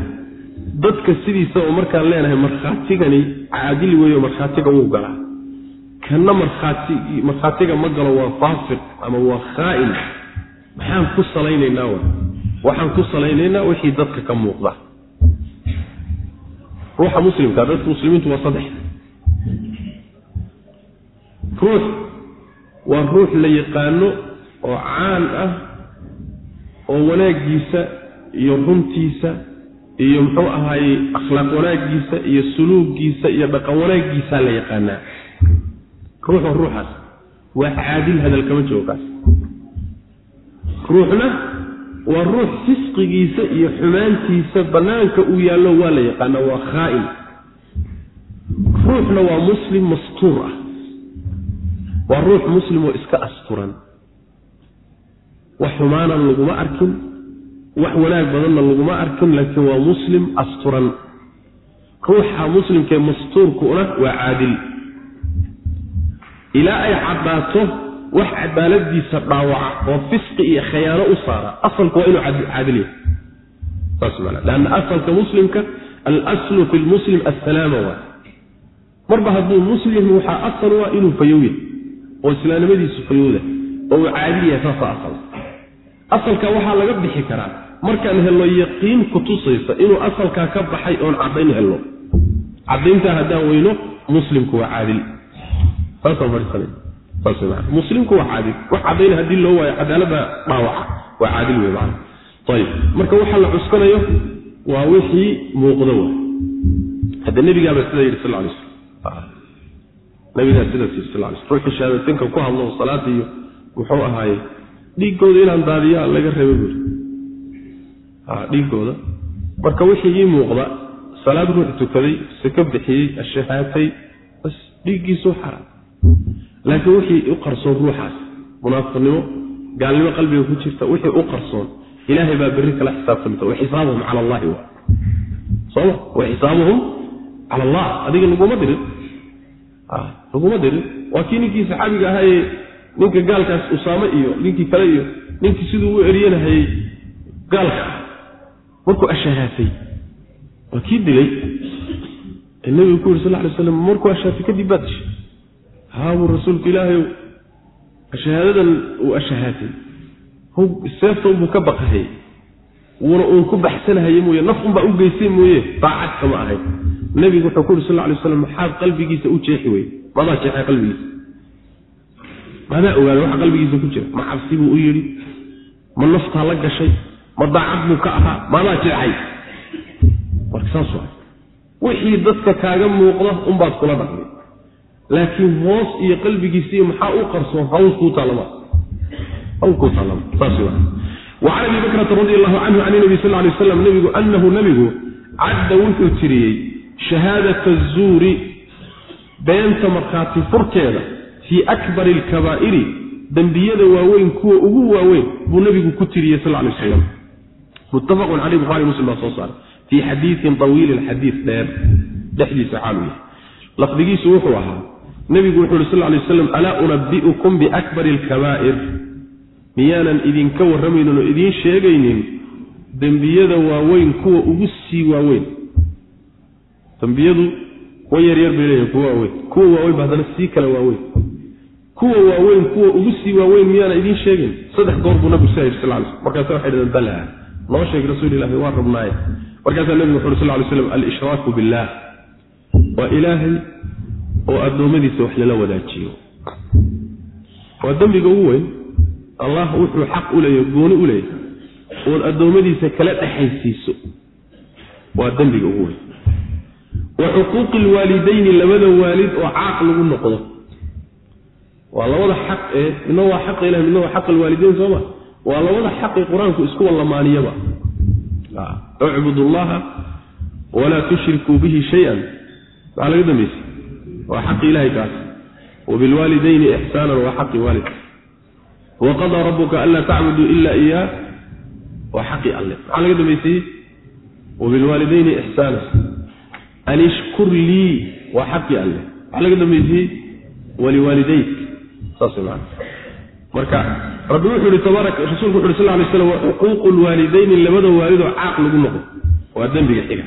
dadka sidiisa oo markaan leenahay markhaatigani caadili weeyo markhaatiga wuu galaa. Markhaati markhaatiga ma galo waa faasiq ama waa khaa'in maxaan ku salaynaynaa wa? Waxaan ku salaynaynaa wixii dadka ka muuqda. Ruuxa muslimka dadka muslimiintu waa saddex waa ruux la yaqaano oo caan ah oo wanaaggiisa iyo runtiisa iyo muxuu ahaayey akhlaaq wanaaggiisa iyo suluuggiisa iyo dhaqan wanaaggiisaa la yaqaanaa. Ruuxoo ruuxaas waa caadil hadal kama joogo kaas. Ruuxna waa ruux fisqigiisa iyo xumaantiisa bannaanka uu yaallo waa la yaqaanaa waa khaa'in ruuxna waa muslim mastuur ah waa ruux muslim oo iska asturan. Wax xumaanan laguma arkin wax wanaag badanna laguma arkin laakiin waa muslim asturan. Ruuxa muslimkee mastuurkuuna waa caadil. Ilaa ay caddaato wax cadaaladiisa dhaawaca oo fisqi iyo khayaano u saara asalku waa inuu caadil yahay. Saas maana leanna asalka muslimka alaslu fi lmuslim assalaama waa. Marba hadduu muslim waxaa asal waa inuu fayow yahay oo islaamnimadiisu fayowda oo uu caadil yahay saasa asal asalka waxaa laga bixi karaa markaan helno yaqiin kutusaysa inuu asalkaa ka baxay oon caddayn helno. Caddayntaa haddaan weyno muslimku waa caadil. Muslimku waa caadil. Wax cadayna haddii loo waayo cadaalada dhaawaca waa caadil wey man ayib marka waxa la cuskanayo waa wixii muuqdo wa hadda nebigaaba sidaa yidhi sal lay slam nabigaa sidaas yidhi sal sl ruuxii shahaadatinka ku hadlo salaada iyo muxuu ahaaye dhiiggooda inaan daadiyaa laga reebay buuri dhiiggooda marka wixii ii muuqda salaad ruux tukaday saka bixiyey ashahaatay bas dhiiggiisuu xaraam laakiin wixii u qarsoon ruuxaas munaafiqnimo gaalnimo qalbiga ku jirta wixii u qarsoon ilaahay baa berri kala xisaabtamta wa cala allahi soma wa xisaabuhum cala allah adiga laguma dirin laguma dirin. Waa kii ninkii saxaabiga ahaayee ninka gaalkaas usaame iyo ninkii kale iyo ninkii siduu u eryanahayey gaalka ah. Markuu ashahaatay waa kii dilay ee nebigu ku yiri sal lay slam markuu ashaatay kadib baad dishay. Haabuu rasuulku ilaahay shahaadadan uu ashahaatay seefta unbuu ka baqahayy wuuna uun ku baxsanahaye mooye naf unbaa u geystay mooye daacad kama ahayn nebigu wuxuu ku yuri sal lay slam maxaad qalbigiisa u jeexi weye madaa jeexay qalbigiisa. Madaa ogaaday waxa qalbigiisa ku jira. Ma cabsi buu u yidhi ma naftaa la gashay ma daacad buu ka ahaa madaa jeexay. Marka saas waa wixii dadka kaaga muuqda unbaad kula dhaqmay laakiin hoos iyo qalbigiisiiyo maxaa u qarsoon hawl taalama. Hawl taalama. Saas waa wacan abi bakrata radi allahu canhu can nabi sal lay waslam nebigu anahu nebigu cadda wuxuu tiriyey shahaadata azuuri beenta markhaati furkeeda fii akbari alkabaa'iri dembiyada waaweyn kuwa ugu waaweyn buu nebigu ku tiriyey sal lay waslam muttafaqun caleyh buhari muslim baa soo saaray. Fii xadiiin tawiilin xadiis dheer dhexdiisa xaalu yahay. Lafdigiisu wuxuu ahaa nebigu wuxu uhi sal lay waslam alaa unabi'ukum biakbari alkabaa'ir miyaanan idinka warramaynin oo idiin sheegaynin dembiyada waaweyn kuwa ugu sii waaweyn. Dembiyadu kuwa yaryar bay leeyihiin kuwa waaweyn. Kuwa waaweyn ba haddana sii kale waaweyn. Kuwa waaweyn kuwa ugu sii waaweyn miyaana idiin sheegin. Saddex goor buu nabigu sal sal l markaasa waxay dhaheen bala noo sheeg rasuulilahi waa rabnaaye. Markaasaa nabigu wuxu uri sal ly slam alshraaku billaah waa ilaahay oo addoommadiisa wax lala wadaajiyo. Waa dembiga ugu weyn allah wuxuu xaq u leeyahy gooni u leeyahay. Ood addoommadiisa kala dhexaysiiso. Waa dembiga ugu weyn. Wa xuquuqi lwaalidayni labada waalid oo caaq lagu noqdo. Waa labada xaq ee midna waa xaqa ilahi midna waa xaq alwaalideyn sooma waa labada xaqi qur'aanku isku wallamaaniyaba. Ucbud llaha walaa tushrikuu bihi shay-an. Maxaa laga dambaysa waa xaqi ilahay kaas wabilwaalidayni ixsaanan waa xaqi waalidka waqadaa rabuka anlaa tacbuduu ila iyaa waa xaqi alle maxaa laga dambaysayey wabilwaalidayni ixsaana an ishkur lii waa xaqi alle maxaa laga dambaysayey waliwaalidayk saas man marka rabbi wuxuu ihi tabaara rasuulku wuxu uhi sal lay slam xuquuqu lwaalidayni labada waalidoo caaq lagu noqo waa dembiga xiga.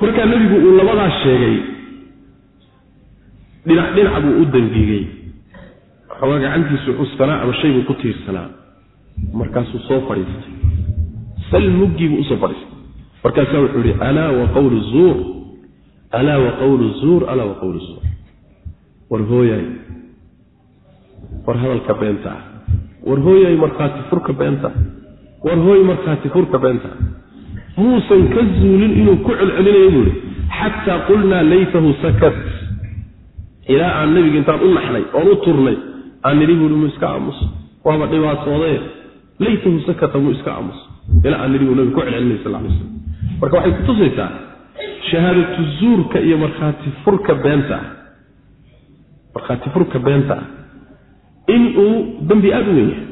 Markaa nebigu uu labadaas sheegay dhinac dhinac buu u dangigay waxoogaa gacantiisu cuskanaa ama shay buu ku tiirsanaa. Markaasuu soo fadhiistay. Sal muggiibuu u soo fadhiistay. Markaasaa wuxuu ihi alaa wa qawlu zuur? Alaa wa qawlu zuur? Alaa wa qawlu zuur? War hooyaay. War hadalka beenta ah. War hooyaay markhaati furka beenta. Ah war hooy markhaati furka beenta. Ah muusan ka zuulin inuu ku celcelinayo buu ihi xataa qulnaa laytahu sakat ilaa aan nebiga intaan u naxnay oon u turnay aan nidhi buui mu iska aamuso. Waaba dhibaatoodee laytahu sakata muu iska aamuso. Ilaa aan nidhi buu nabiga ku celcelinay sal lay slam marka waxay kutusaysaa shahaadatu zuurka iyo markhaati furka beenta. Ah markhaati furka beenta. Ah inuu dembi aada u weyn yahay.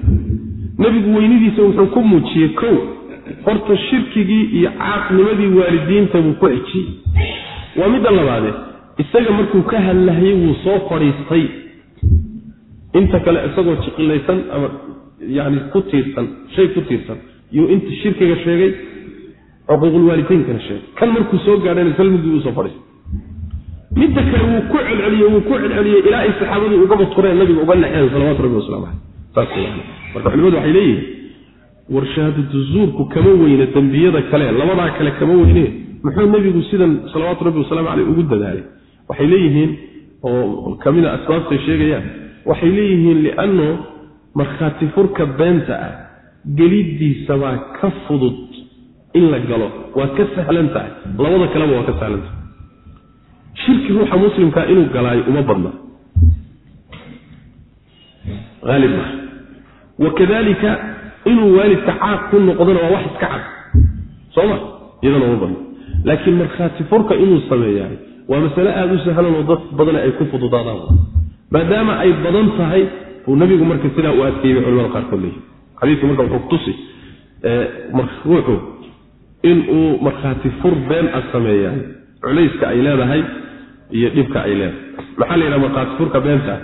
Nebigu weynidiisa wuxuu ku muujiyey kow horta shirkigii iyo caaqnimadii waalidiinta buu ku xejiyey waa midda labaadee isaga markuu ka hadlahayay wuu soo fadhiistay inta kale isagoo jiqilaysan ama yani ku tiirsan shay ku tiirsan yuu inta shirkiga sheegay xuquuqulwaalideynkana sheegay. Kan markuu soo gaadhayna salmigii uu soo fadhiistay midda kale wuu ku celceliyey wuu ku celceliyey ilaa ay saxaabadii ugaba tureen nabiga uga naxeen salawatu rabbi waslamu caleyh marka culimadu waxay leeyihiin war shahaadatu zuurku kama weyne dembiyada kale labadaa kale kama weyne. Muxuu nebigu sidan salawaatu rabbi wasalaamu caleyh ugu dadaalay? Waxay leeyihiin oo kamida asbaabtay sheegayaan waxay leeyihiin lianno markhaati furka beenta ah geliddiisabaa ka fudud in la galo waa ka sahlan tahay. Labada kaleba waa ka sahlan tahay. Shirki ruuxa muslimkaa inuu galaayo uma badna. Aalib ma. Wakadalika inuu waalidka caaq ku noqdona waa wax iska cad. Sooma iyadana uma badna. Laakiin markhaati furka inuu sameeyahay waa masale aada u sahlan oo dad badana ay ku fududaadaan maadaama ay badan tahay buu nabigu marka sidaa u adkeeyey culamada qaarkood leeyihi xadiidku marka wuxuu kutusi ruuxu inuu markhaati fur been a sameeyahay culayska ay leedahay iyo dhibka ay leedahay. Maxaa la yidhaha markhaati furka beenta?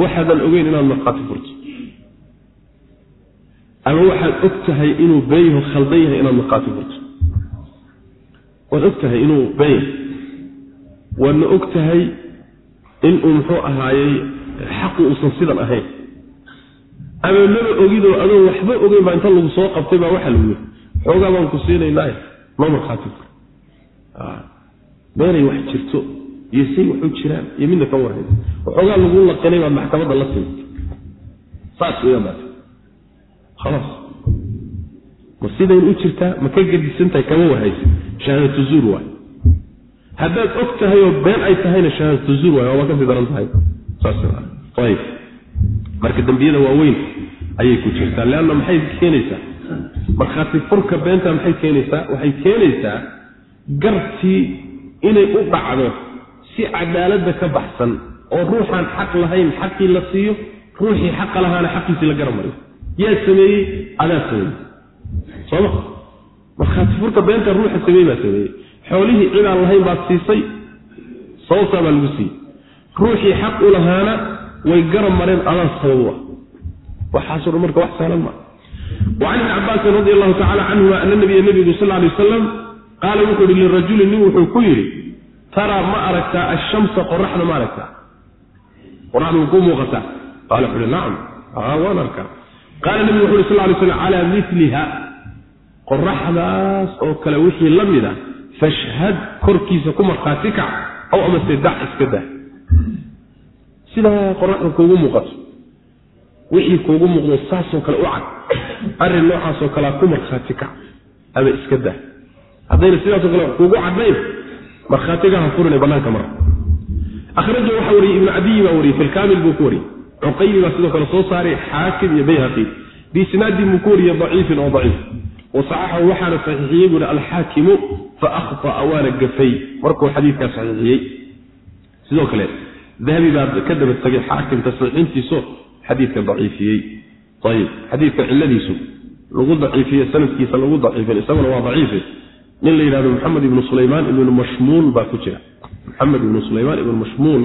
Waxaadan ogeyn inaad markhaati furto. Ama waxaad og tahay inuu been yaho khaldan yahay inaad markhaati furto. Waad og tahay inuu been waadna og tahay inuu muxuu ahaayey xaqu uusan sidan ahayn. Ama maba ogidoo adoo waxba ogeyn baa inta lagu soo qabtay baa waxaa lagu yiri xoogaa baan ku siinaynaaye ma markhaati fur meenay wax jirto iyo say waxu jiraan iyo midna ka warhayn waxoogaa lagu laqinay baad maxkamadda la timid saas weyaan baat khalaas ma sidayn u jirtaa ma ka gedisan tahay kama warhaysa. Shahaadatu zuur waay haddaad og tahay oo been ay tahayna shahaadatu zuur waay waaba ka sii daran tahay. Saasayb marka dembiyada waaweyn ayay ku jirtaa leanna maxay keenaysaa? Markhaati furka beenta maxay keenaysaa? Waxay keenaysaa gartii inay u dhacdo si cadaaladda ka baxsan oo ruuxaan xaq lahayn xaqii la siiyo ruuxii xaqa lahaana xaqiisii la gara mariyo yaa sameeyey adaa sameeyey. Sooma markhaati furka beenta ruuxa sameeyey baa sameeyey xoolihii cidaan lahayn baad siisay. Sababtaa baa lagu siiyey. Ruuxii xaq u lahaana way garab mareen adaa sabab ah. Waxaasoo dhan marka wax sahlan maa wacan ibni cabaasin radi allahu tacala canhuma ana nabiya nebigu sal lay wasalam qaala wuxuu yihi lirajulin nin wuxuu ku yidhi taraa ma aragtaa ashamsa qoraxda ma aragtaa qoraxda ma kuu muuqataa. Qaala wuxu uhi nacam waan arkaa. Qaala nebigu wuxu uhi sal lay slam calaa miliha qoraxdaas oo kale wixii la mid a fashhad korkiisa ku markhaati kac ow amase dac iska dah sidaa qoraxda kuugu muuqato wixii kuugu muuqdo saasoo kale u cad arrin noocaasoo kalea ku markhaati kac ama iska dah haddayna sidaasoo kale kuugu cadnayn markhaatigaha furine banaanka mara akhraja waxaa wariyey ibnu cadiyi baa wariyey filkaamil buu ku wariyey cuqayli baa sidoo kale soo saaray xaakim iyo bayhaqi biisnaadin buu ku wariyey daciifin oo daciif wasaxaxahu waxaana saxiixiyey buuhi alxaakimu fa akhطa'a waana gafay. Markuu xadiidkaa saxiixiyey. Sidoo kale dahabi baa ka daba tegay xaakimta saxiixintiiso xadiidka daciifiyey. Ayib xadiidka ciladiisu lagu daciifiye sanadkiisa lagu daciifin isaguna waa daciife. Nin la yidhahdo maxamed ibnu sulaymaan ibnu mashmuul baa ku jira. Maxamed ibnu sulaymaan ibnu mashmuul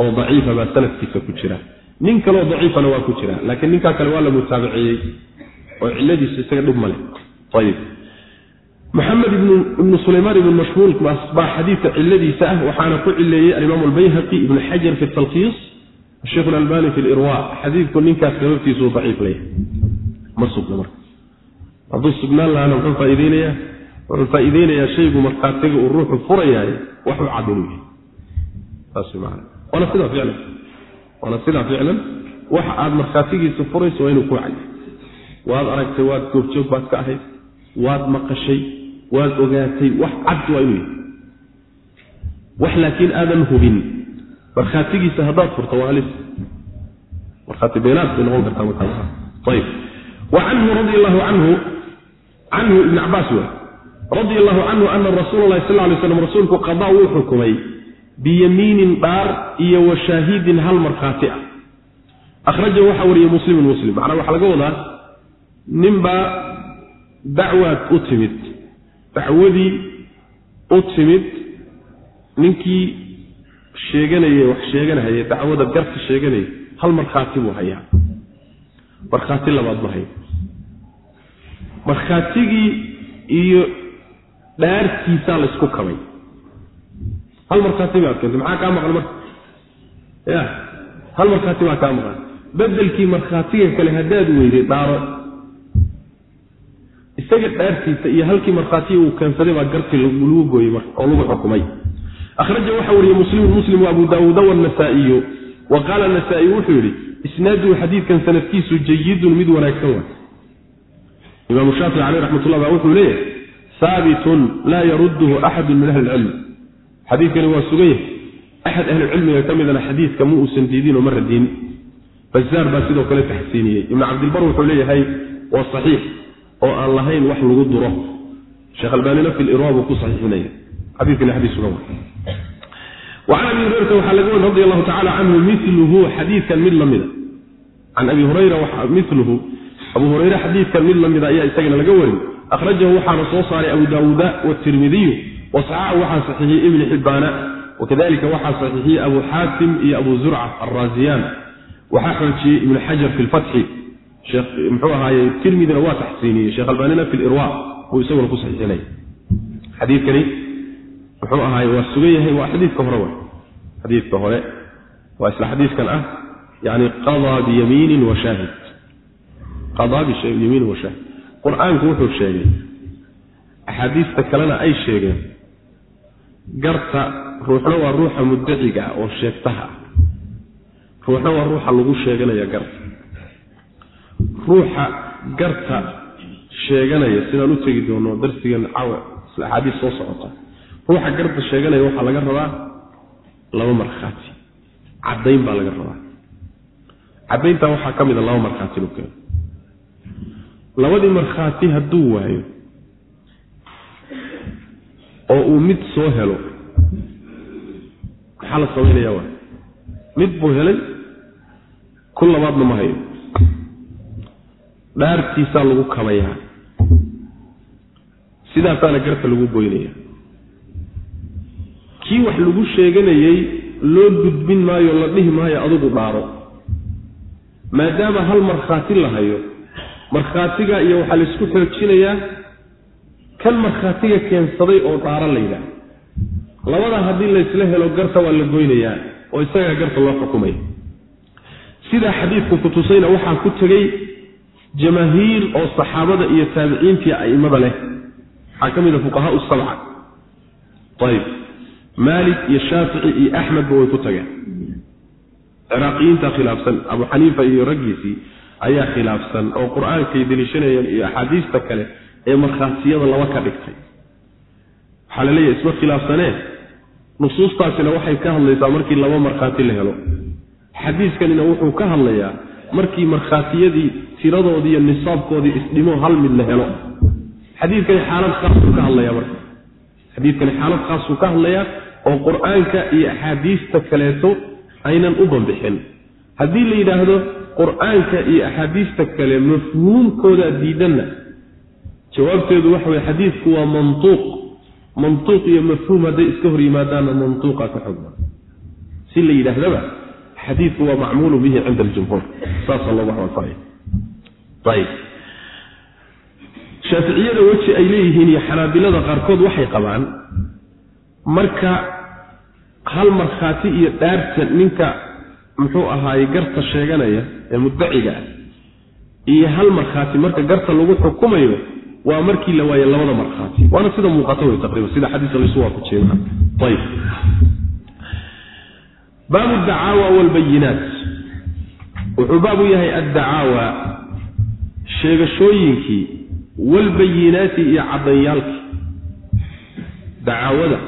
oo daciifa baa sanadkiisa ku jira. Nin kaleo daciifana waa ku jira laakiin ninkaa kale waa la mutaabiceeyey oo ciladiisu isaga dhib male ayib maxamed ibnu sulaymaan ibnu mashmuul baa xadiidka ciladiisa ah waxaana ku cileeyey alimaam albayhaqi ibnu xajar fi talkiis sheikh alalbani fi lirwa xadiidku ninkaas sababtiisu daciif leeyahay ma sugna marka hadduu sugnaan lahaana muxuu faaiideynayaa wuxuu faa'iideynayaa shaygu markhaatiga uu ruuxu furayahay waxu cad inuu yahay saas man waana sidaa ficlan waana sidaa ficlan waxa aad markhaatigiisa furayso waa inuu ku cad waad aragtay waad goobjoog baad ka ahayd waad maqashay waad ogaatay wax cad waa inuu wax laakiin aadan hubin. Markhaatigiisa haddaad furto waa halis. Markhaati beenaad bay noqon kartaa markaas. Ayib. Wa canhu radi allahu canhu canhu ibn cabaas wa radi allahu canhu ana rasuula allahi sal lay slam rasuulku qadaa wuu xukumay biyamiinin dhaar iyo wa shaahidin hal markhaati ah. Akhrajahu waxaa wariyey muslimun muslim. Macnaa waxaa laga wadaa ninbaa dacwaad u timid. Dacwadii u timid ninkii sheeganayey wax sheeganahayey dacwada garka sheeganayay hal markhaati buu hayaa. Markhaati labaad ma hayo markhaatigii iyo dhaartiisaa la ysku kabay. Hal markhaati baad keentay. Maxaa kaa maqan marka? Ya hal markhaati baa kaa maqan. Bedelkii markhaatiga kale haddaad weyday dhaaro isaga dhaartiisa iyo halkii markhaatiga uu keensaday baa gartii lagu gooyey marka oo lagu xukumay. Akhraja waxaa wariyey muslimun muslim wa abu daawuuda wanasaa-iyu wa qaala nasaa-iy wuxuu yidhi isnaaduhu xadiidkan sanadkiisu jayidun mid wanaagsan waa. Imaamu shaafici caleyh raxmatullah baa wuxuu leeyahay haabitun laa yarudduhu axadun min ahli ilcilm xadiidkani waa sugan yahay axad ahlicilmiga ka midana xadiidka ma uusan diidin oo ma radin. Bazaar baa sidoo kale taxsiiniyey. Ibnu cabdilbar wuxuu leeyahay waa saxiix oo aan lahayn wax lagu duro. Sheekh albaanina fi lirwa buu ku saxiixinaya xadiikani xadiis sugan wacan abi hurayrata waxaa laga wari radi allahu tacala canhu miluhu xadiidkan mid lamida. Can abi hurayra miluhu abu hurayre xadiidkan mid lamida ayaa isagana laga warin. Akhrajahu waxaana soo saaray abu daawuuda watirmidiyu wasaxaxu waxaa saxiixiyey ibni xibbaana wakadalika waxaa saxiixiyey abu xaatim iyo abu zurca alraaziyaan waxaa xoojiyey ibnu xajar fi lfatxi muxuu ahaaye tirmidina waa taxsiiniyey. Sheekh albaanina fi lirwa buu isaguna ku saxiixinaya xadiikani muxuu ahaaye waa sugan yahay waa xadiidka hore wa xadiidka hore waa isla xadiidkan ah yani qadaa biyamiinin wa shaahid. Qadaa biyamiinin wa shaahid. Qur'aanku wuxuu sheegay axaadiista kalena ay sheegeen garta ruuxna waa ruuxa muddaciga ah oo sheegtaha ah. Ruuxna waa ruuxa lagu sheeganaya garta ruuxa garta sheeganaya sidaan u tegi doono darsigan cawa isla axaadiis soo socota. Ruuxa garta sheeganaya waxaa laga rabaa laba markhaati. Caddayn baa laga rabaa. Caddayntaa waxaa ka mid a laba markhaati lu keeno labadii markhaati hadduu waayo oo uu mid soo helo maxaa la samaynayaa waay mid buu helay ku labaadna ma hayo dhaartiisaa lagu kabayaa. Sidaasaana garta lagu goynaya kii wax lagu sheeganayey loo gudbin maayo la dhihi maayo adigu dhaaro. Maadaama hal markhaati la hayo markhaatiga iyo waxaa la isku xoojinayaa kan markhaatiga keensaday oo dhaaro la yidhaah. Labada haddii laysla helo garta waa la goynayaa oo isagaa garta loo xukumaya sidaa xadiidku ku tusayna waxaa ku tegey jamaahiir oo saxaabada iyo taabiciintii a'immada leh. Waxaa ka mid a fuqahaa sabca. Ayib maalik iyo shaafici iyo axmedba way ku tageen. Ciraaqiyiinta khilaafsan. Abu xaniifa iyo raggiisii ayaa khilaafsan oo qur'aankay deliishanayeen iyo axaadiista kale ee markhaatiyada laba ka dhigtay. Waxaa la leeyahay isma khilaafsanee? Nusuustaasina waxay ka hadlaysaa markii laba markhaati la helo. Xadiiskanina wuxuu ka hadlayaa markii markhaatiyadii tiradoodii iyo nisaabkoodii isdhimo hal mid la helo. Xadiidkani xaalad khaasuu ka hadlayaa marka. Xadiidkani xaalad khaasuu ka hadlayaa oo qur'aanka iyo axaadiista kaleeto aynan u banbixin. Haddii la yidhaahdo qur'aanka iyo axaadiista kale mafhuumkoodaa diidanna jawaabteedu waxa weye xadiidku waa mantuuq. Mantuuq iyo mafhuum hadday iska hor yimaadaanna mantuuqa ka xog badan. Si la yidhaahdaba xadiidku waa macmuulu bihi cinda aljumhuur. Saasa loogu xawalfalaya ayib shaaficiyada weji ay leeyihiin iyo xanaabilada qaarkood waxay qabaan marka hal markhaati iyo dhaarta ninka muxuu ahaaye garta sheeganaya ee muddaciga ah iyo hal markhaati marka garta lagu xukumayo waa markii la waaye labada markhaati. Waana sida muuqato wey taqriiban sida xadiiska laysu waafajiye ayib baabu dacaawa walbayinaat wuxuu baab u yahay addacaawa sheegashooyinkii walbayinaati iyo caddanyaalkii dacaawada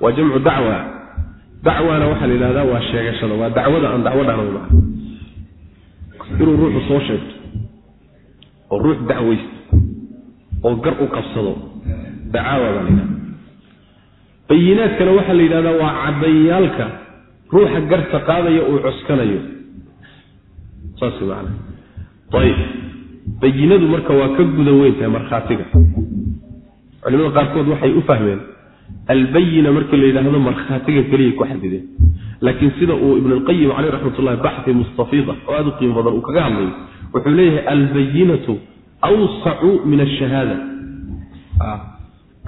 waa jamcu dacwa. Dacwana waxaa la yidhahdaa waa sheegashada waa dacwada aan dacwo dhahno maa inuu ruuxu soo sheegto oo ruux dacwaysto oo gar u qabsado dacaawa baa la yidhahda bayinaadkana waxaa la yidhahdaa waa caddanyaalka ruuxa garta qaadaya uu cuskanayo. Saas maana ayib bayinadu marka waa ka guda weyn tahay markhaatiga. Culimada qaarkood waxay u fahmeen albayina markii la yidhaahdo markhaatiga keliyay ku xadideen. Laakiin sida uu ibn alqayim caleyh raxmat ullahi baxi mustafiida oo aada u qiimo badan uu kaga hadlayo wuxuu leeyahay albayinatu awsacu min ashahaada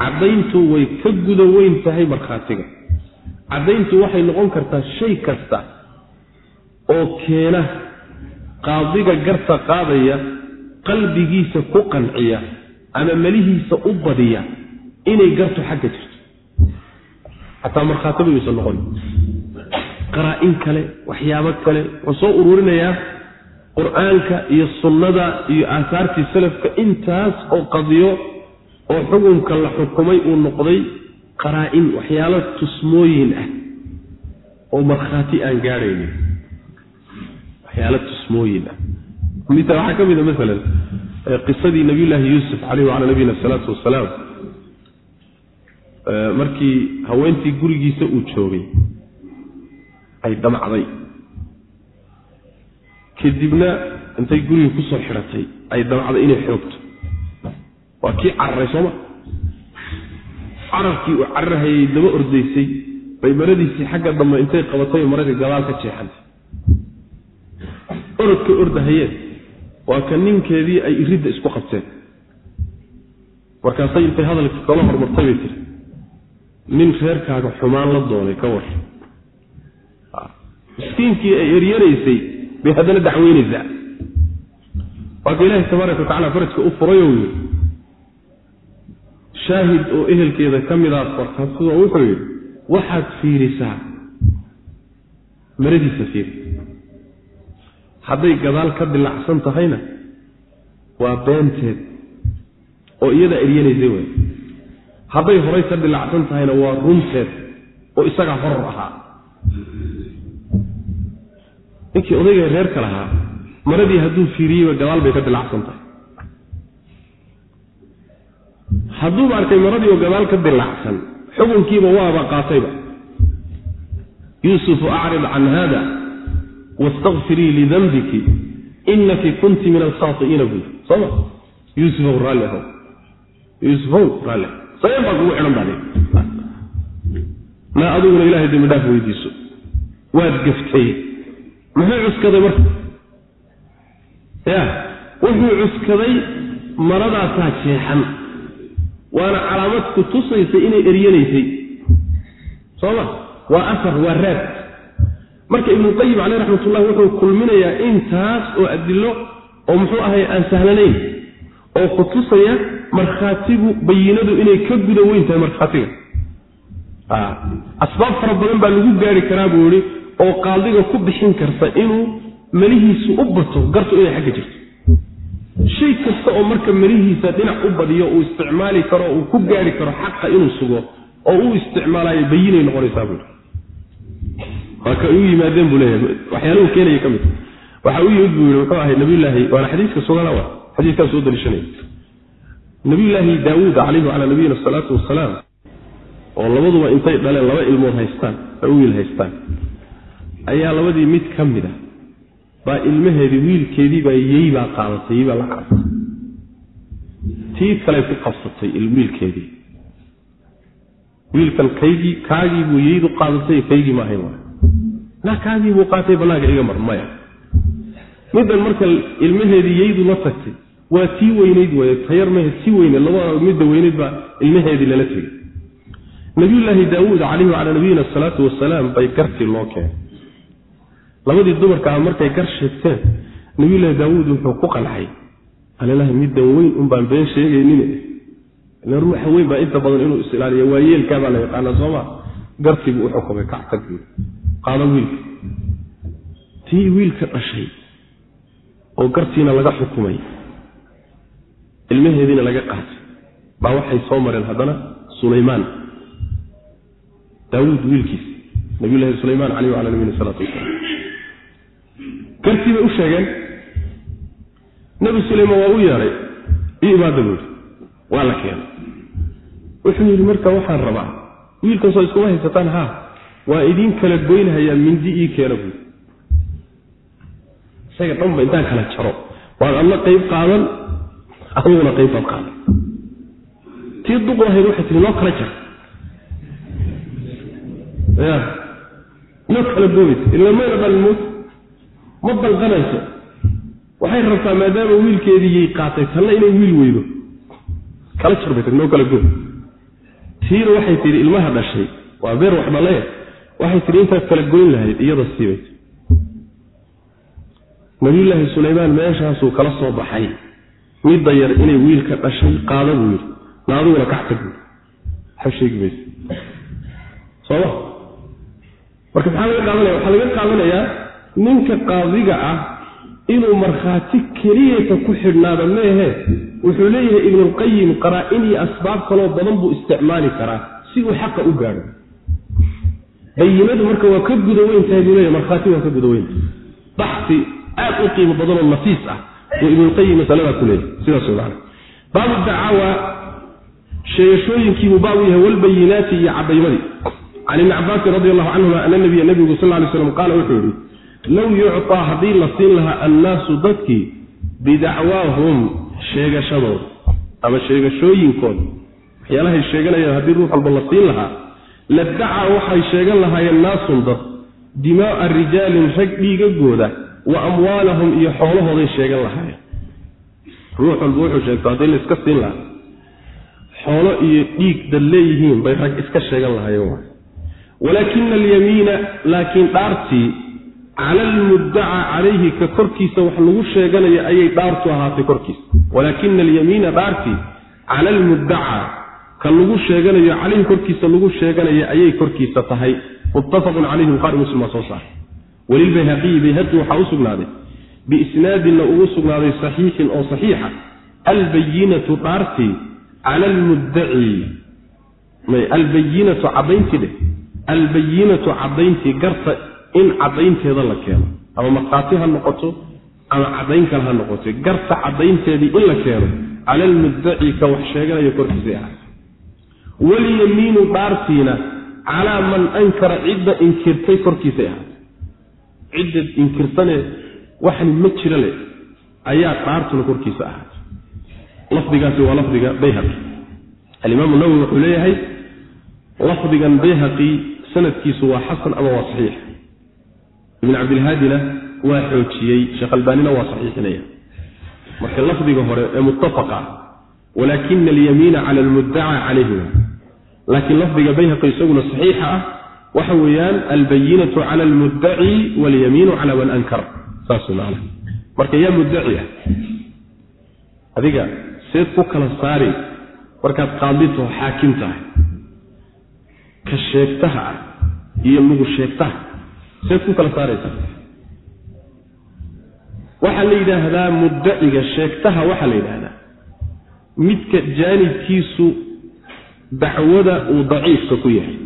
caddayntu way ka guda weyn tahay markhaatiga. Caddayntu waxay noqon kartaa shay kasta oo keena qaadiga garta qaadaya qalbigiisa ku qanciya ama melihiisa u badiya inay gartu xagga jirto. Xataa markhaatiba yuusan noqon. Qaraa-in kale waxyaabo kale wuxuu soo ururinayaa qur'aanka iyo sunnada iyo aasaartii salafka intaas oo qadiyo oo xukunka la xukumay uu noqday qaraa-in waxyaalo tusmooyin ah oo markhaati aan gaadhaynin. Waxyaalo tusmooyin ah mita waxaa ka mid a masalan qisadii nabiyullaahi yuusuf caleyhi wacalaa nabiyina asalaatu wasalaam markii haweentii gurigiisa uu joogay ay damacday kadibna intay guriga ku soo xidhatay ay damacday inay xoogto. Waa kii cararay sooma cararkii uu cararhayay daba ordaysay bay maradiisii xagga dambe intay qabatay maradii gadaal ka jeexantay. Orodka ordahayeen waa ka ninkeedii ay iridda isku qabteen. Markaasay intay hadalkii kala hormartay bay tiri. Nin reerkaaga xumaan la doonay ka war miskiinkii ay eryanaysay bay haddana dacweynaysaa. Waa ka ilaahi tabaaraka watacala farajka u furayoo yidhi shaahid oo ehelkeeda ka midaad farkaasudo wuxuu yidhi waxaad fiirisaa. Maradiisa fiiri hadday gadaal ka dilacsan tahayna waa beenteed oo iyadaa eryanaysay wey hadday horay ka dilacsan tahayna waa runteed oo isagaa horor ahaa. Ninkii odayga reerka lahaa maradii hadduu fiiriyeyba gadaal bay ka dilacsan tahay. Hadduuba arkay maradii oo gadaal ka dilacsan xukunkiiba waaba qaatayba. Yuusufu acrid can hada wastakfirii lidanbiki inaki kunti min alkhaai'iina buy sooma yuusufow raalli ahow yuusufow raalli sabeen baa kugu xidhan baa naa adiguna ilahay dembi dhaaf weydiiso waad gaftay muxuu cuskaday marka ya wuxuu cuskaday maradaasaa jeexan waana calaamad ku tusaysa inay eryanaysay sooma waa asar waa raad marka ibnuqayim caleyh raxmatullah wuxuu kulminayaa intaas oo adilo oo muxuu ahay aan sahlanayn oo ku tusaya markhaatigu bayinadu inay ka guda weyn tahay markhaatiga. Asbaab fara badan baa lagu gaari karaa buu yihi oo qaadiga ku bixin karta inuu melihiisu u bato gartu inay xagga jirto. Shay kasta oo marka melihiisa dhinac u badiyo uu isticmaali karo uu ku gaari karo xaqa inuu sugo oo uu isticmaalayo bayinay noqonaysaa buui waa ka u yimaadeen buu leeyahay. Waxyaaluhu keenaya ka mid. Waxa u yimid buu yihi muxuu ahay nabiyullaahi waana xadiiska sugana wa xadiiskaan soo daliishanaya nabiyullaahi daawuud calayhi wacalaa nabiyina asalaatu wasalaam oo labaduba intay dhaleen laba ilmood haystaan ay u wiil haystaan ayaa labadii mid ka mid a baa ilmaheedii wiilkeedii baa yey baa qaadatay yey baa la cartay tii kale ku qabsatay wiilkeedii. Wiilkan kaygii kaagii buu yeydu qaadatay kaygii ma ahayn waay na kaagii buu qaatay bannaanka iga mar maya. Middan marka ilmaheedii yeydu la tagtay waa tii weynayd way tayar mehe tii weyneyd labada midda weynayd baa ilmaheedii lala tegay. Nabiyullaahi daawuud calayhi wacalaa nabiyina asalaatu wasalaam bay gartii loo keenay. Labadii dumarka ah markay gar sheegteen nabiyullaahi daawuud wuxuu ku qancay alalahi middan weyn un baan been sheegaynin. Ila ruuxa weyn baa inta badan inuu is-ilaaliya waa yeelkaabaa la yaqaana sooma gartiibuu u xukumay qaado wiilka tii wiilka dhashay oo gartiina laga xukumay ilmaheediina laga qaatay baa waxay soo mareen haddana sulaymaan. Daawuud wiilkiis nabiyullahi sulaymaan caleyh wacala nabiyina salaatu wasalaam gartii bay u sheegeen nebi sulaymaan waa u yeedhay io imaada buuri waa la keenay. Wuxuu yidhi marka waxaan rabaa wiilkan soo iskuma haysataan haa waa idiin kala goynhayaa mindi ii keena buuri isaga dhanba intaan kala jaro. Waad adna qayb qaadan adiguna qayb baad qaadan. Tii duqu ahayd waxay tihi noo kala jar ya noo kala goobaysa ila mayna dhalin mood ma balqanayso. Waxay rabtaa maadaama wiilkeedii yay qaatay tanna inay wiil weydo. Kala jar bay tii noo kala gooy tiina waxay tihi ilmaha dhashay waa beer wax dhale waxay tihi intaad kala goyn lahayd iyada siibay. Nabiyullaahi sulaymaan meeshaasuu kala soo baxay. Midda yar inay wiilka dhashay qaada buu yidhi na adiguna kactag buui waxa sheegi mayse sooma marka maxaa laga qaadanaya? Waxaa laga qaadanayaa ninka qaadiga ah inuu markhaati keliyata ku xidhnaado meehe wuxuu leeyahay ibnulqayim qaraa-in iyo asbaab kaloo badan buu isticmaali karaa si uu xaqa u gaadho bayinadu marka waa ka guda weyntahay buu leeyahy markhaati waa ka guda weyntahay baxsi aad u qiimo badanoo nafiis ah buu ibnulqayim masaladaa ku leeyahay sidaas macana baabu dacaawa sheegashooyinkiibuu baabu yahay walbayinaati iyo cadaymadii can ibni cabaasin radi allahu canhuma ana nabiya nabigu sal ly slam qaala wuxuu yihi low yucطaa haddii la siin lahaa annaasu dadkii bidacwaahum sheegashadooda ama sheegashooyinkooda waxyaalahay sheeganayaan haddii ruux walba la siin lahaa ladacaa waxay sheegan lahaayeen naasun dad dimaaa rijaalin rag dhiigagooda wa amwaalahum iyo xoolahooday sheegan lahaayeen. Ruux walba wuxuu sheegto haddii la iska siin lahaa xoolo iyo dhiig dad leeyihiin bay rag iska sheegan lahaayeen walaakina alyamiina laakiin dhaartii cala almuddaca calayhi ka korkiisa wax lagu sheeganaya ayay dhaartu ahaatay korkiisa. Walaakina alyamiina dhaartii cala almuddaca ka lagu sheeganayo calayhi korkiisa lagu sheeganaya ayay korkiisa tahay. Muttafaqun calayhi buhari muslim waa soo saaray. Walilbayhaqiyi bayhaqi waxaa u sugnaaday. Biisnaadinna ugu sugnaaday saxiixin oo saxiixa albayinatu dhaartii cala almuddaci albayinatu caddayntii dheh. Albayinatu caddayntii garta in caddaynteeda la keeno. Ama markhaati ha noqoto ama caddayn kale ha noqoto. Garta caddaynteedii in la keeno cala almuddaci ka wax sheeganaya korkiisay ahaatay walyamiinu dhaartiina calaa man ankara cidda inkirtay korkiisay ahaatay cidda inkirsanee waxani ma jira leh ayaa dhaartuna korkiisa ahaatay lafdigaasi waa lafdiga bayhaqi. Alimaamu nawowi wuxuu leeyahay lafdigan bayhaqi sanadkiisu waa xasan ama waa saxiix? Ibn cabdilhaadina waa xoojiyey sheekh albaanina waa saxiixinaya. Marka lafdiga hore ee muttafaqa walaakina alyamiina cala almuddaca calayhi laakiin lafdiga bayhaqi isaguna saxiixa ah waxa weeyaan albayinatu cala almuddaci walyamiinu cala man ankar. Saas maana marka yaa muddaci ah adiga seed ku kala saari markaad qaaditaho xaakim tahay ka sheegtaha ah iyo lugu sheegtaha seed ku kala saaraysa. Waxaa la yidhaahdaa muddaciga sheegtaha waxaa la yidhaahdaa midka jaanibkiisu dacwada uu daciifka ku yahay.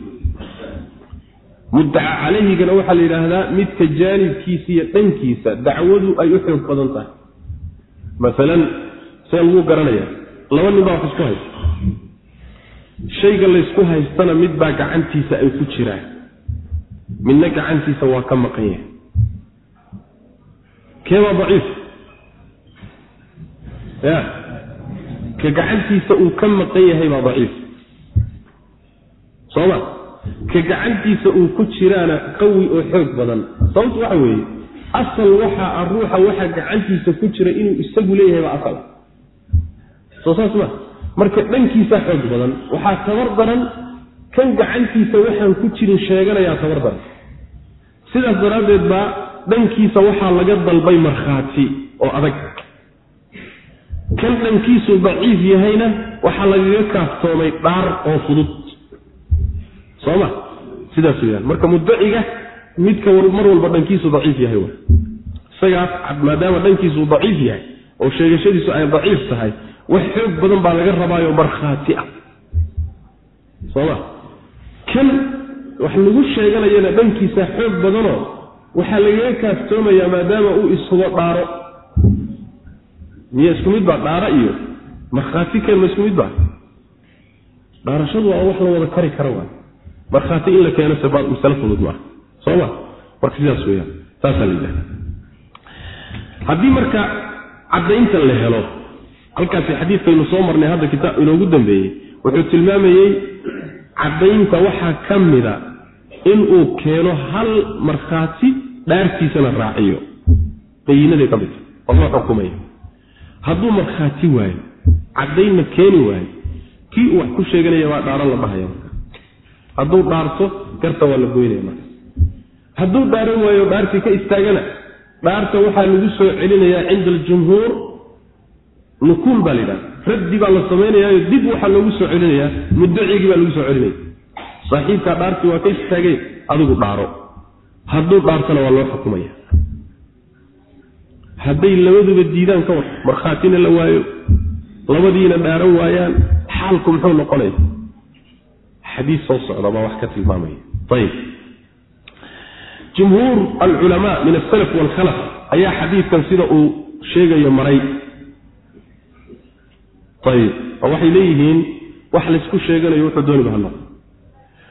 Muddaca calayhigana waxaa la yidhaahdaa midka jaanibkiisa iyo dhankiisa dacwadu ay u xoog badan tahay. Maalan see lagu garanaya laba nin baa wax isku haysta. Shayga laysku haystana mid baa gacantiisa ay ku jiraan. Midna gacantiisa waa ka maqan yahay. Kee waa daciif? Ya ka gacantiisa uu ka maqan yahay baa daciif soo ma ka gacantiisa uu ku jiraana qawi oo xoog badan. Sababtu waxa weeye asal waxa a ruuxa waxa gacantiisa ku jira inuu isagu leeyahay baa asal. Soo saas ma marka dhankiisaa xoog badan waxaa tabar daran kan gacantiisa waxaan ku jirin sheeganayaa tabar daran. Sidaas daraaddeed baa dhankiisa waxaa laga dalbay markhaati oo adag. Kan dhankiisu daciif yahayna waxaa lagaga kaaftoomay dhaar oo fudud soo ma sidaas weyaan marka muddaciga midka mar walba dhankiisu daciif yahay isagaas maadaama dhankiisu daciif yahay oo sheegashadiisu ay daciif tahay wax xoog badan baa laga rabaayo markhaati ah. Sooma? Kan wax lagu sheeganayana dhankiisa xoog badanoo waxaa lagaga kaaftoomayaa maadaama uu ishubo dhaaro. Miya isku mid baa dhaaro iyo markhaati keen ma isku mid baa. Dhaarashadu waa wax la wada kari kara waay markhaati in la keeno se masale fudud maaha soo ma? Marka sidaas weyaan saasaa la yidhahda haddii marka caddaynta la helo halkaasi xadiidkaynu soo marnay hadda kitaab inoogu dambeeyey wuxuu tilmaamayey caddaynta waxaa ka mida inuu keeno hal markhaati dhaartiisana raaciyo. Bayinaday ka midta oo loo xukumaya hadduu markhaati waayo caddaynna keeni waayo kii uu wax ku sheeganaya waa dhaaro la dhahaya marka hadduu dhaarto garta waa la goynaya marka. Hadduu dhaaran waayo dhaartii ka istaagana dhaarta waxaa lagu soo celinayaa cinda aljumhuur nukuul baa la yidhaha raddi baa la samaynayaa dib waxaa loogu soo celinayaa muddacigii baa lagu soo celinaya saaxiibkaa dhaartii waa ka istaagay adigu dhaaro. Hadduu dhaartana waa loo xukumaya. Hadday labaduba diidaan ka war markhaatina la waayo labadiina dhaaran waayaan xaalku muxuu noqonaya xadiis soo socda baa wax ka tilmaamaya. Ayib jumhuur alculamaa min asalaf waalkhalaf ayaa xadiidkan sida uu sheegayo maray. Ayib oo waxay leeyihiin wax laysku sheeganayo wuxuu dooniba ha noqo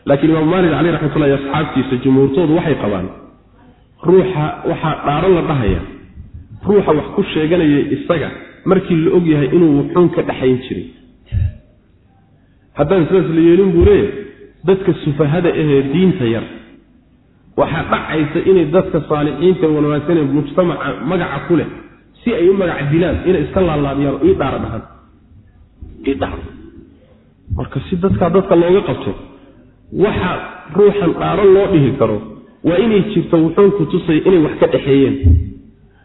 laakiin imaam maalik caleyh raxmatullahi asxaabtiisa jumhuurtoodu waxay qabaan ruuxa waxaa dhaaro la dhahaya. Ruuxa wax ku sheeganaya isaga markii la og yahay inuu wuxuun ka dhaxayn jiray haddaan sidaas la yeelin buu leeyahay dadka sufahada ahee diinta yar waxaa dhacaysa inay dadka saalixiinta wanaagsanee mujtamaca magaca ku leh si ay u magac dilaan inay iska laalaadiyaan ii dhaara dhahan ii dhaaro marka si dadkaa dadka looga qabto waxa ruuxan dhaaro loo dhihi karo waa inay jirto wuxuun ku tusay inay wax ka dhexeeyeen.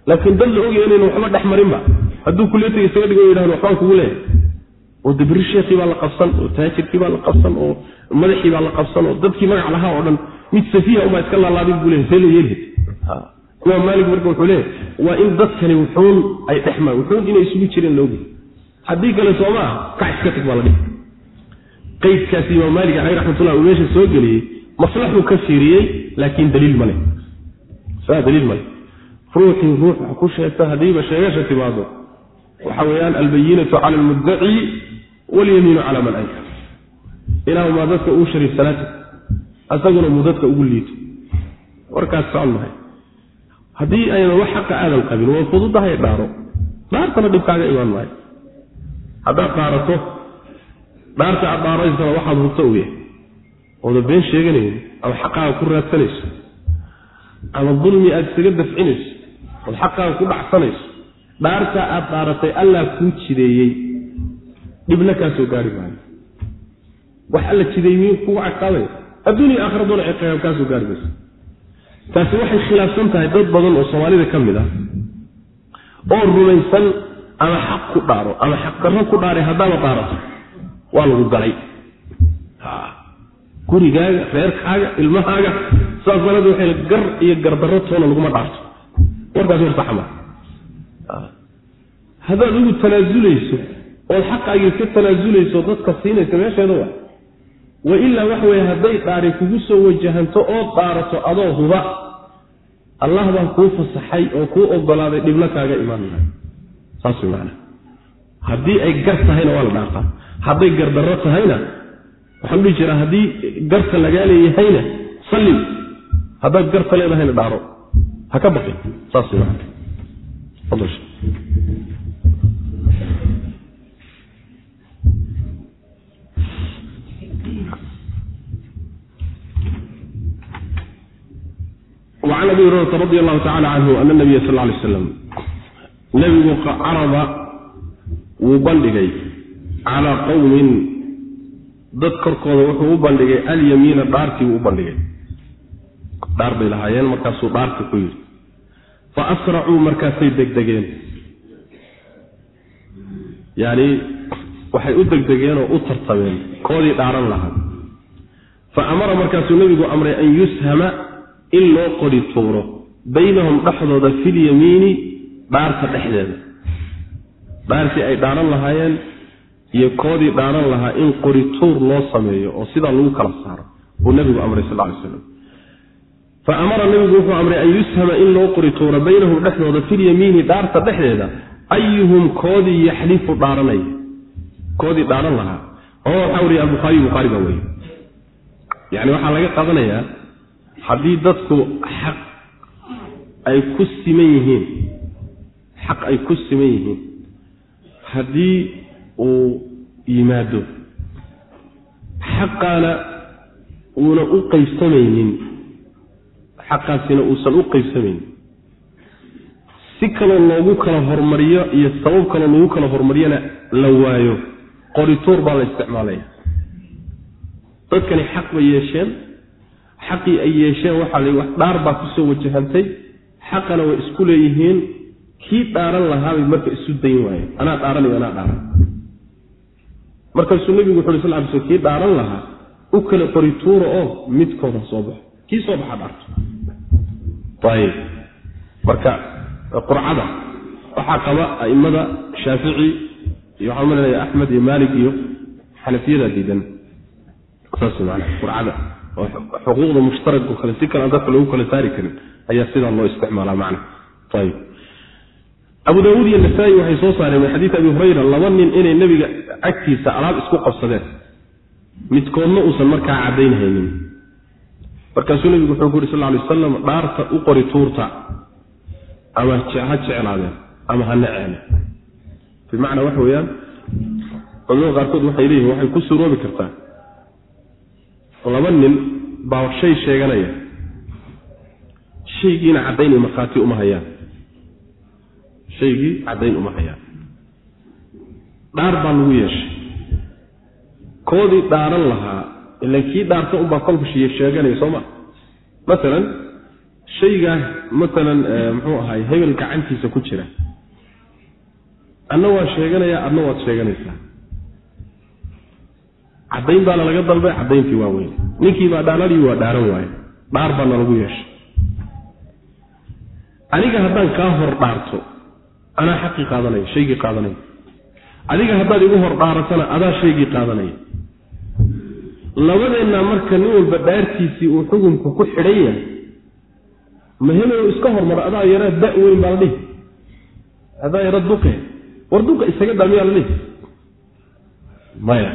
Laakiin dad la ogaya inayna waxba dhex marinba. Hadduu kuliyataga isaga dhigo yidhahdo waxbaan kugu leehay oo dabri sheekhii baa la qabsan oo taajirkii baa la qabsan oo madaxii baa la qabsan oo dadkii magac lahaa oo dhan mid safiiha umaa iska laalaadin buu see loo yeelhed imaam maalik marka wuxuu leeyahy waa in dadkani wuxuun ay dhexmaan wuxuun inay isugu jireen laogi haddii kale soo ma ah kac iska tag baa la dhihi. Qaydkaasi imaam maalik caleyh raxmatullah uu meesha soo geliyey maslaxuu ka fiiriyey laakiin daliil male saa daliil male ruuxii ruux wax ku sheegta haddiiba sheegasha timaado. Waxa weeyaan albayinatu cala almuddaci walyamiinu cala man ankar ilaahumaa dadka uu shariifsanaata asaguna muu dadka ugu liito warkaas socon haddii aynan wax xaqa aadan qabin waa fududahay dhaaro. Dhaartana dhibkaaga imaan maayo. Haddaad dhaarato dhaarta aad dhaaraysana waxaad hubto u yahay. Ooda been sheeganaynin ama xaqaaga ku raadsanayso ama dulmi aad isaga dafcinayso ood xaqaaga ku dhacsanayso dhaarta aad dhaaratay allah kuu jideeyey dhibna kaa soo gaari maayo. Wax alla jideeyey kugu caqaabaya adduuniya aakhira doona ciqaab kaa soo gaari mayso. Taasi waxay khilaafsan tahay dad badan oo soomaalida ka mid ah oo rumaysan ama xaq ku dhaaro ama xaqdarro ku dhaaray haddaaba dhaarato waa lagu galay. Gurigaaga reerkaaga ilmahaaga saas daraadeed waxay gar iyo gardarro toona laguma dhaarto. Warkaas war saxma haddaad ugu tanaasulayso ood xaqaagii ka tanaasulayso dadka siinaysa meesheeda wa wa ilaa waxa weye hadday dhaari kugu soo wajahanto ood dhaarato adoo huba allah baa kuu fasaxay oo kuu ogolaaday dhibna kaaga imaan maayo saas way macana haddii ay gar tahayna waa la dhaartaa hadday gardarro tahayna waxaan dhihi jiraa haddii garta lagaa leeyahayna sallim. Haddaad garta leedahayna dhaaro. Ha ka baqin. Saas wacan abi hurayrata radi allahu tacala canhu ana nabiya sal lay slam nebigu carada wuu bandhigay calaa qowmin dad korkooda wuxuu u bandhigay alyamiina dhaartii wuu u bandhigay dhaar bay lahaayeen markaasuu dhaarti ku yidhi fa asracuu markaasay degdegeen yani waxay u degdegeen oo u tartameen koodii dhaaran lahaa fa amara markaasuu nebigu amray an yushama in loo qori tuuro baynahum dhexdooda filyamiini dhaarta dhexdeeda. Dhaartii ay dhaaran lahaayeen iyo koodii dhaaran lahaa in qori tuur loo sameeyo oo sidaa lagu kala saaro buu nebigu amray sal ly slam fa amara nebigu wuxuu amray an yushama in loo qori tuuro baynahum dhexdooda filyamiini dhaarta dhexdeeda ayuhum koodii yaxlifu dhaaranaya koodii dhaaran lahaa. Oo waxaa wariya albukhaari bukhaari baa weriye yani waxaa laga qaadanayaa haddii dadku xaq ay ku siman yihiin xaq ay ku siman yihiin haddii uu yimaado xaqaana uuna u qaybsamaynin xaqaasina uusan u qaybsamaynin si kaloo loogu kala hormariyo iyo sabab kaloo loogu kala hormariyana la waayo. Qorituur baa la isticmaalaya. Dadkani xaq bay yeesheen xaqii ay yeesheen waxaa la wax dhaar baa ku soo wajahantay xaqana way isku leeyihiin. Kii dhaaran lahaabay marka isu dayn waayeen. Anaa dhaaranayo anaa dhaaran. Markaasuu nebigu wuxu uri sal ly sl kii dhaaran lahaa u kala qori tuura oo midkooda soo baxo. Kii soo baxa dhaarto? Ayib marka qurcada waxaa qaba a'immada shaafici iyo waxaan malinaya axmed iyo maalik iyo xanafiyada diidan. Saas maana qurcada oo xuquuqda mushtarag oo kale si kale aan dadka loogu kala saari karin ayaa sidaa loo isticmaalaa macna. Ayib abu daawuud iyo nasaa-i waxay soo saareen min xadiid abi hurayra laba nin inay nebiga agtiisa alaab isku qabsadeen. Midkoodna uusan markaa caddaynhaynin markaasuu nebigu wuxuu ku yuri sal ly wasalam dhaarta u qori tuurta ama ha jeclaadeen ama ha neceene bimacnaa waxa weeyaan culamada qaarkood waxay leeyihiin waxay ku suroobi kartaa laba nin baa shay sheeganaya. Shaygiina caddayn markhaati uma hayaan. Shaygii caddayn uma hayaan. Dhaar baa lagu yeeshay. Koodii dhaaran lahaa ilan kii dhaarta unbaa kolka sheeganaya soo ma? Masalan shaygaa masalan muxuu ahaay hebel gacantiisa ku jira. Adna waa sheeganayaa adna waad sheeganaysaa caddayn baana laga dalbay caddayntii waa weyn. Ninkii baa dhaaradii waa dhaaran waaye. Dhaar baana lagu yeeshay. Aniga haddaan kaa hor dhaarto anaa xaqii qaadanaya shaygii qaadanaya adiga haddaad igu hor dhaaratana adaa shaygii qaadanaya labadeennaa marka nin walba dhaartiisii uu xukunka ku xidhan yahay ma hebelo iska hormaro adaa yaraa da weyn baa la dhihi. Adaa yara duqe. War duqa isaga daa miyaa la dhihi. Maya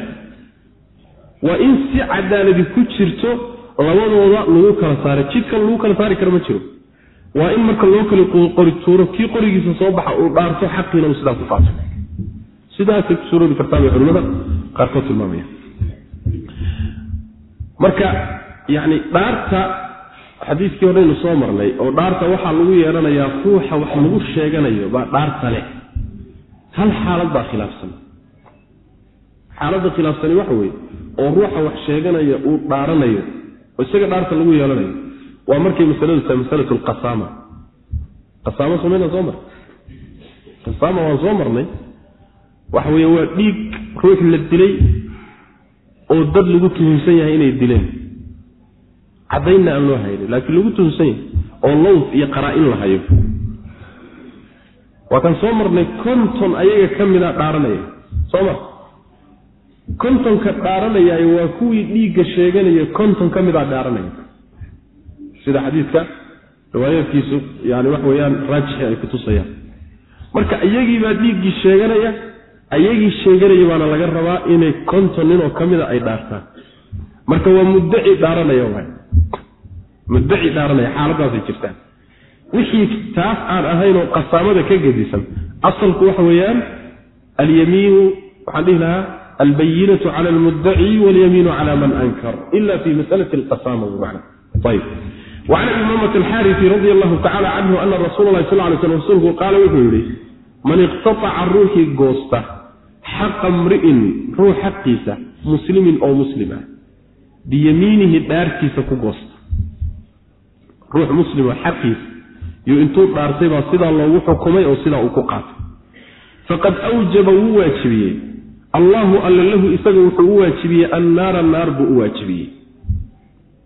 waa in si cadaaladi ku jirto labadooda lagu kala saara jidkan lagu kala saari karo ma jiro. Waa in marka loo kala qori tuuro kii qorigiisa soo baxa uu dhaarto xaqiina uu sidaa ku qaato. Sidaasay ku suuroobi kartaa bay culimada qaarkood tilmaamaya. Marka yani dhaarta xadiiskii horeynu soo marnay oo dhaarta waxaa lagu yeedhanayaa ruuxa wax lagu sheeganayo baa dhaarta leh. Hal xaalad baa khilaafsan. Xaaladda khilaafsani waxa weeye oo ruuxa wax sheeganaya uu dhaaranayo oo isaga dhaarta lagu yeelanayo waa markay masaladu tahay masalatu lqasaama qasaamo somayna soo mar qasaama waan soo marnay. Waxa weeye waa dhiig ruux la dilay oo dad lagu tuhunsan yahay inay dileen. Caddaynna aan loo haynin laakiin lagu tuhunsan yahay oo lowf iyo qaraa-in la hayo. Waa kan soo marnay konton ayaga ka mida dhaaranaya. Soo mar kontonka dhaaranayay waa kuwii dhiigga sheeganaya konton ka midaa dhaaranaya sida xadiidka riwaayaadkiisu yani wax weeyaan raajixi ay kutusayaan marka iyagiibaa dhiiggii sheeganaya ayagii sheeganaya baana laga rabaa inay konton nin oo ka mida ay dhaartaan. Marka waa muddaci dhaaranaya waay. Muddaci dhaaranaya xaaladaasay jirtaan. Wixii taas aan ahaynoo qasaamada ka gedisan asalku waxa weeyaan alyamiinu waxaan dhihi lahaa albayinatu cala almuddaci walyamiinu cala man ankar ila fi masalati alqasaama bimacna ayb وعن أبي أمامة الحارثي رضي الله تعالى عنه أن رسول الله صلى الله عليه وسلم رسوله قال وحيري من اقتطع الروح قوسته حق امرئ روح حقيسة مسلم أو مسلمة بيمينه داركيسة كقوسته روح مسلم حقيسة يؤنتو دارتيبا سيدا الله وحكمي أو سيدا allaahu alla lahu isaga wuxuu u waajibiyey annaara naar buu u waajibiyey.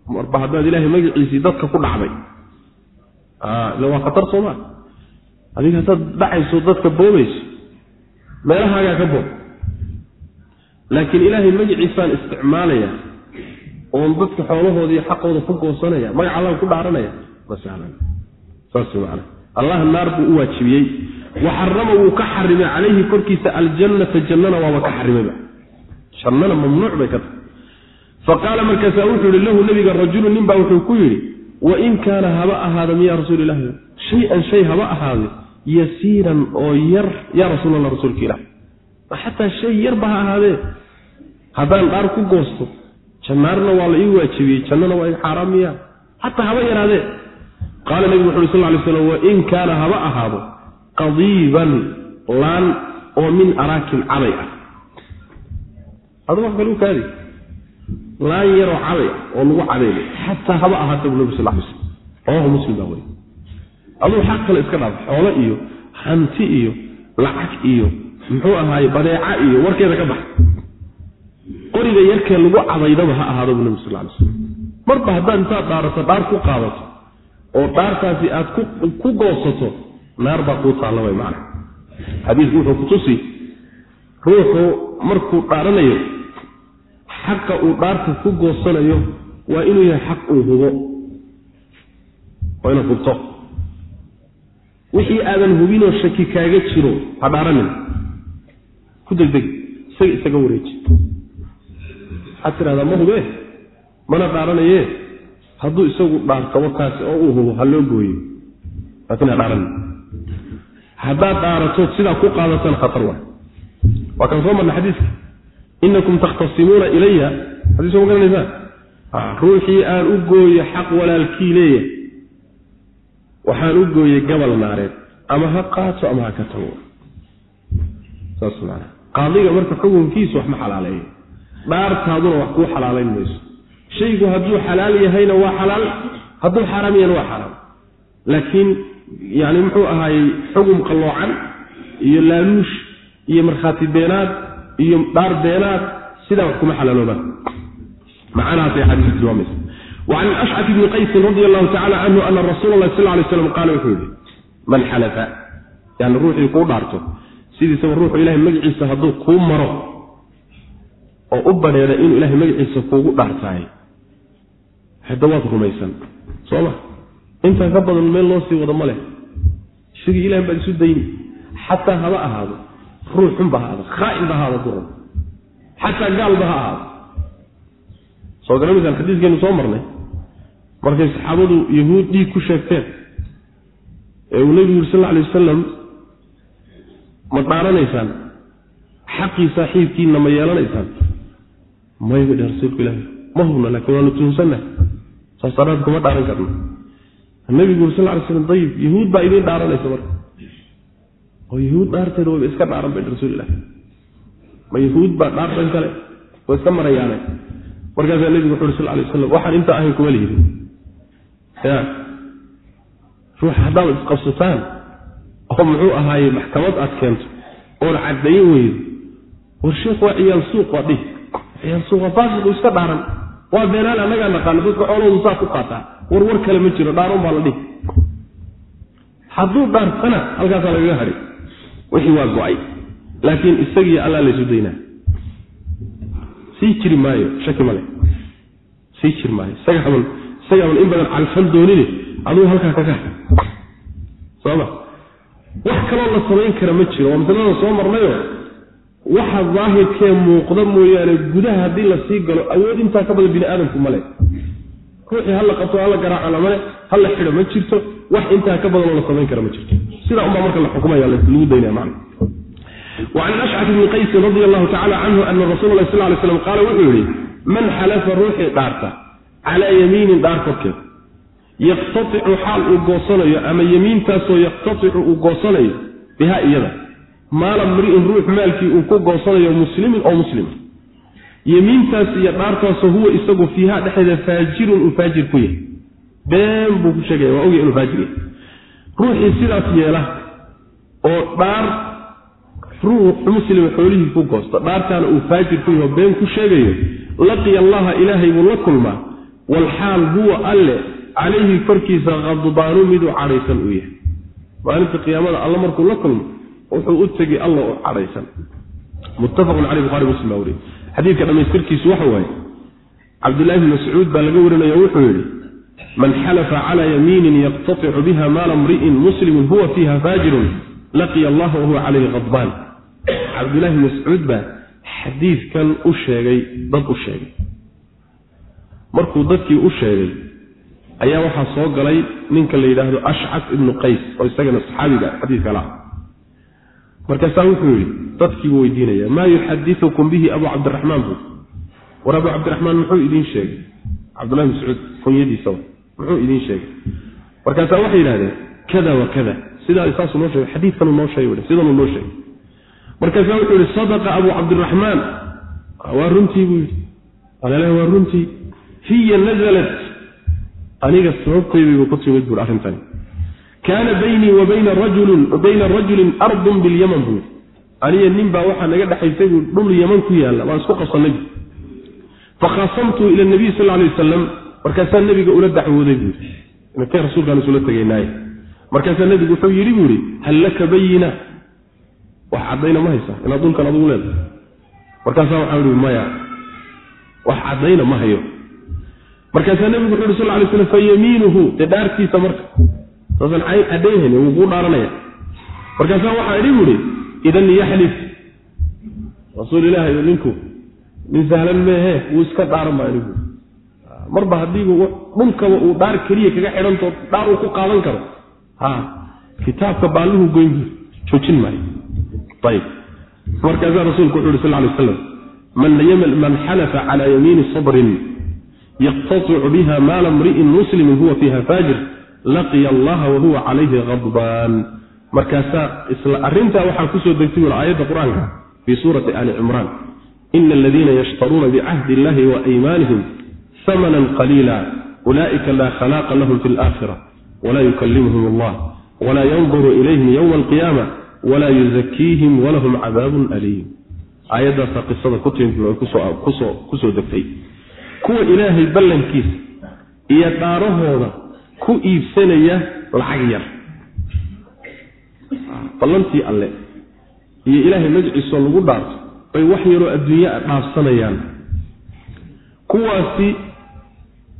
Marba haddaad ilaahay magaciisii dadka ku dhacday. Ah, Ile waa khatar soomaa adiga haddaad dhacayso dadka boobayso meelahaagaa ka boob. Laakiin ilaahay magaciisaan isticmaalaya oon dadka xoolahoodii xaqooda ku goosanaya magac allah ku dhaaranaya ma saas maana allah naar buu u waajibiyey wa xarama wuu ka xarimay calayhi korkiisa aljannata. Jannana waaba ka xarimayba jannana mamnuuc bay ka tahay. Faqaala markaasaa wuxuu yihi lahu nabiga rajulu nin baa wuxuu ku yidhi wain kaana haba ahaada miya rasuul ilahi shay-an shay haba ahaade yasiiran oo yar yaa rasuul allah rasuulka ilah xataa shay yarba ha ahaadee. Haddaan dhaar ku goosto jannaarna waa la ii waajibiyey jannana waa xaaraam miya xataa haba yaraadee. Qaala nebigu wuxu uhi sal lay slam wain kaana haba ahaado qadiiban laan oo min araakin caday ah. Adu wax kale u kaadi. Laan yaroo caday oo lagu cadayna xataa haba ahaata bu nabi sal lay slam rawahu muslim baa weri aduu xaq kale iska dhaaf xoolo iyo hanti iyo lacag iyo muxuu ahaaye badeeca iyo warkeeda ka bax. Qoriga yarkee lagu cadaydaba ha ahaado bu nabi sal lay slam marba haddaad intaad dhaarato dhaar ku qaadato oo dhaartaasi aad ku goosato naar baa kuu taalla way macana xadiisku wuxuu kutusi ruuxu markuu dhaaranayo xaqa uu dhaarta ku goosanayo waa inuu yahay xaq uu hubo. Waa inaad hubto. Wixii aadan hubinoo shaki kaaga jiro ha dhaaranin. Ku degdeg isaga isaga wareeji. Waxaad tidhahdaa ma hubee? Mana dhaaranaye hadduu isagu dhaartamo kaasi oo uu hubo ha loo gooyo laakiin ha dhaaranin haddaad dhaaratood sidaa ku qaadataan khatar waay. Waa kan soo marna xadiiska. Inakum takhtasimuuna ilaya xadiiska ma garanaysaan ruuxii aan u gooye xaq walaalkii leeyahay. Waxaan u gooyey gabal naareed. Ama ha qaato ama ha ka tago. Saas maanaa qaadiga marka xukunkiisu wax ma xalaaleeyo. Dhaartaaduna wax kuu xalaalayn mayso. Shaygu hadduu xalaal yahayna waa xalaal hadduu xaaraam yahayna waa xaraam. Laakiin yani muxuu ahaayey xugum qalloocan iyo laaluush iyo markhaati beenaad iyo dhaar beenaad sidaa wax kuma xalaaloobaan an ashcaf bni qaysin radi allahu tacala canhu ana rasuula lahi sal lay slam qaala wuxuu yihi man xalafa yani ruuxii kuu dhaarto sidiisaba ruuxu ilahay magaciisa hadduu kuu maro oo u badheeda inuu ilahay magaciisa kuugu dhaartaayo hadda waad rumaysan soma intaa ka badan meel loo sii wado ma leh. Shirki ilahan baad isu dayni xataa haba ahaado ruux xunba ha ahaado khaain ba ahaado duran. Xataa gaalba ha ahaado. Soo garamaysaan xadiiskeynu soo marnay markay saxaabadu yahuud dhiig ku sheegteen ee uu nebigu yuri sal la alay wasalam ma dhaaranaysaan xaqii saaxiibkiina ma yeelanaysaan. Mayba dhe rasuulku ilahi ma hubna laakiin waanu tuhunsannaha saas daraad kuma dhaaran karna nabigu sal ly slam dayib yahuud baa idiin dhaaranaysa marka. Oo yahuud dhaarteeda wayba iska dhaaran bay rasuulilah ma yahuud baa dhaartan kale way iska marayaane. Markaasaa nebigu wuxu uri sal lay waslam waxaan intaa ahayn kuma lihidin ya ruux haddaad isqabsataan oo muxuu ahaaye maxkamad aad keento oon caddayn weydo war sheekh waa ciyaal suuq waa dhih ciyaal suuq waa baasiqu iska dhaaran. Waa beenaan annagaa naqaano dadka xoolahoodu saa ku qaataa war war kale ma jiro dhaaron baa la dhihi. Hadduu dhaartana halkaasaa lagaga hadhay wixii waa go'ay. Laakiin isagiiyo allaa laysu daynaa. Sii jiri maayo shaki male sii jiri maayo. Isagaaban isagaaban in badan calfan doonine aduu halkaa kaga soma wax kaloo la samayn kara ma jiro waa masalada soo marnayo waxa daahirkee muuqda mooyaane gudaha haddii la sii galo awood intaa ka badan bini aadamku male ruuxii hala qabto hala garaacana male hala xido ma jirto wax intaa ka badanoo la samayn kara ma jirto. Sidaa unbaa marka la xukumaya lagu daynaya man ashcaf bni qaysin radi allahu tacala canhu ana rasuula lah sal ly slam qaala wuxuu yihi man xalafa ruuxii dhaarta calaa yamiinin dhaar korkeed xaal uu goosanayo ama yemiintaasoo yaqtaicu uu goosanayo biha iyada maala mri'in ruux maalkii uu ku goosanayo muslimin oo muslima yemiintaas iyo dhaartaasoo huwa isagu fiiha dhexeeda faajirun uu faajir ku yahay. Been buu ku sheegaya waa ogya inuu faajir yahay. Ruuxii sidaas yeela oo dhaar ruux muslima xoolihii ku goosto dhaartaana uu faajir ku yaho been ku sheegayo laqiya allaha ilaahay buu la kulmaa walxaal huwa alle calayhi korkiisa khadbaanu miduu cadhaysan uu yahay. Maalinta qiyaamada alla markuu la kulmo wuxuu u tegi alla oo cadhaysan. Muttafaqun caleyh buhari muslim baa weriye xadiidka dhammaystirkiisu waxa waaye cabdullahi bni mascuud baa laga warinaya wuxuu yidhi man xalafa calaa yamiinin yaqtaticu biha maala mri'in muslimin huwa fiiha faajirun laqiya allaha wahuwa calayhi khadbaan cabdullahi bni mascuud baa xadiidkan u sheegay dad u sheegay. Markuu dadkii u sheegay ayaa waxaa soo galay ninka la yidhaahdo ashcaf ibnu qays oo isagana saxaabiga xadiidka la markaasaa wuxuu yidhi dadkiibuu weydiinaya maa yuxadiukum bihi abu cabdiraxmaan? buu. War abu cabdiraxmaan muxuu idiin sheegay? Cabdullahi mascuud kunyadiisa muxuu idiin sheegay? Markaasaa waxay yidhahdeen kada wa kada. Sidaa saasuu noo sheegay xadiidkanuu noo sheegay sidanuu noo sheegay. Markaasaa wuxuu yihi sadaqa abu cabdiraxmaan. Waa runtii buu yidhi. Alale waa runtii. Hiya nazalat. Aniga sababtaydaybu ku timid buui arrintani kaana baynii wa bayna rajulin ardun bilyaman buui aniga nin baa waxaa naga dhexaysay buu dhul yaman ku yaalla waan isku qabsannay bu fakhaasamtu ila nabiy sal lay wasalam markaasaa nebiga ula dacwooday buui inkay rasuulkaan isula tegaynaaye markaasaa nebigu wuxuu yidhi buu ihi hal laka bayina wax caddayna ma haysa inaad dhulkan adugu leedahay. Markaasaa waxaa ihi maya wax caddayna ma hayo. Markaasaa nebigu wuxu uhi sal lay slam fa yamiinuhu dee dhaartiisa marka saasan cadhayhan wuu kuu dhaaranaya markaasaa waxaa idhi buuhi idan yaxlif rasuul ilaahay ninku nin sahlan meehe wuu iska dhaaran baa inigu marba haddiibu dhulkaba uu dhaar keliya kaga xidhanto dhaar uu ku qaadan karo. Ha kitaabka baalluhu goyn joojin maayo. Ayib. Markaasaa rasuulku wuxu uhi sal lay aslam man xalafa cala yamiini sabrin yaqtaicu biha maala mri'in muslimin huwa fiiha faajir laqiya allaha wahuwa calayhi khadbaan markaasaa isla arrintaa waxaa ku soo degtay wul aayadda qur'aanka fii suurati ali cimraan. Ina aladiina yashtaruuna bicahdi illahi wa aymaanihim hamanan qaliila. Ulaa'ika laa khalaaqa lahum fi alaakhira walaa yukallimuhum allah walaa yanduru ilayhim yowma alqiyaama walaa yuzakiihim walahum cadaabun aliim. Aayaddaasaa qisada ku timid ku soo degtay. Kuwa ilaahay ballankiisa iyo dhaarahooda ku iibsanaya lacag yar. Ballantii alle iyo ilaahay magciisoo lagu dhaarto bay wax yaroo adduunye a dhaafsanayaan. Kuwaasi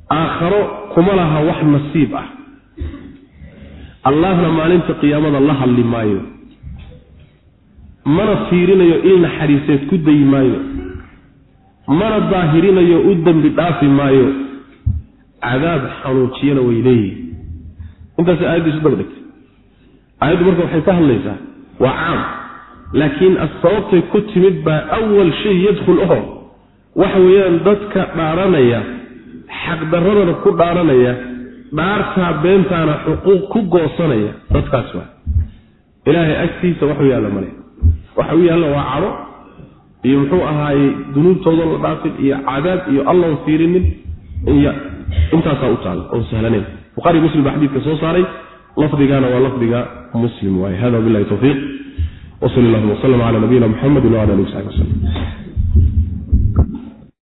aakharo kuma laha wax nasiib ah. Allahna maalinta qiyaamada la hadli maayo. Mana fiirinayo il naxariiseed ku dayi maayo. Mana daahirinayo u dembi dhaafi maayo cadaab xanuujiyana way leeyihiin intaas aayaddiisu daba dhigtay aayaddu marka waxay ka hadlaysaa waa caam. Laakiin sababtay ku timid baa awal shay yadkhul aho waxa weeyaan dadka dhaaranaya xaqdaradana ku dhaaranaya dhaartaa beentaana xuquuq ku goosanaya dadkaas waa. Ilaahay agtiisa wax u yaalla male waxa u yaalla waa cado iyo muxuu ahaayey dunuubtooda la dhaafin iyo cadaab iyo allan fiirinin iyo intaasaa u taala oon sahlanayn buhari muslim baa xadiidka soo saaray lafdigana waa lafdiga muslim waaye. Hada bilahi towfiiq wsal allahuma wslm cala nabiyina muxamedi wala ali w saxbi wslm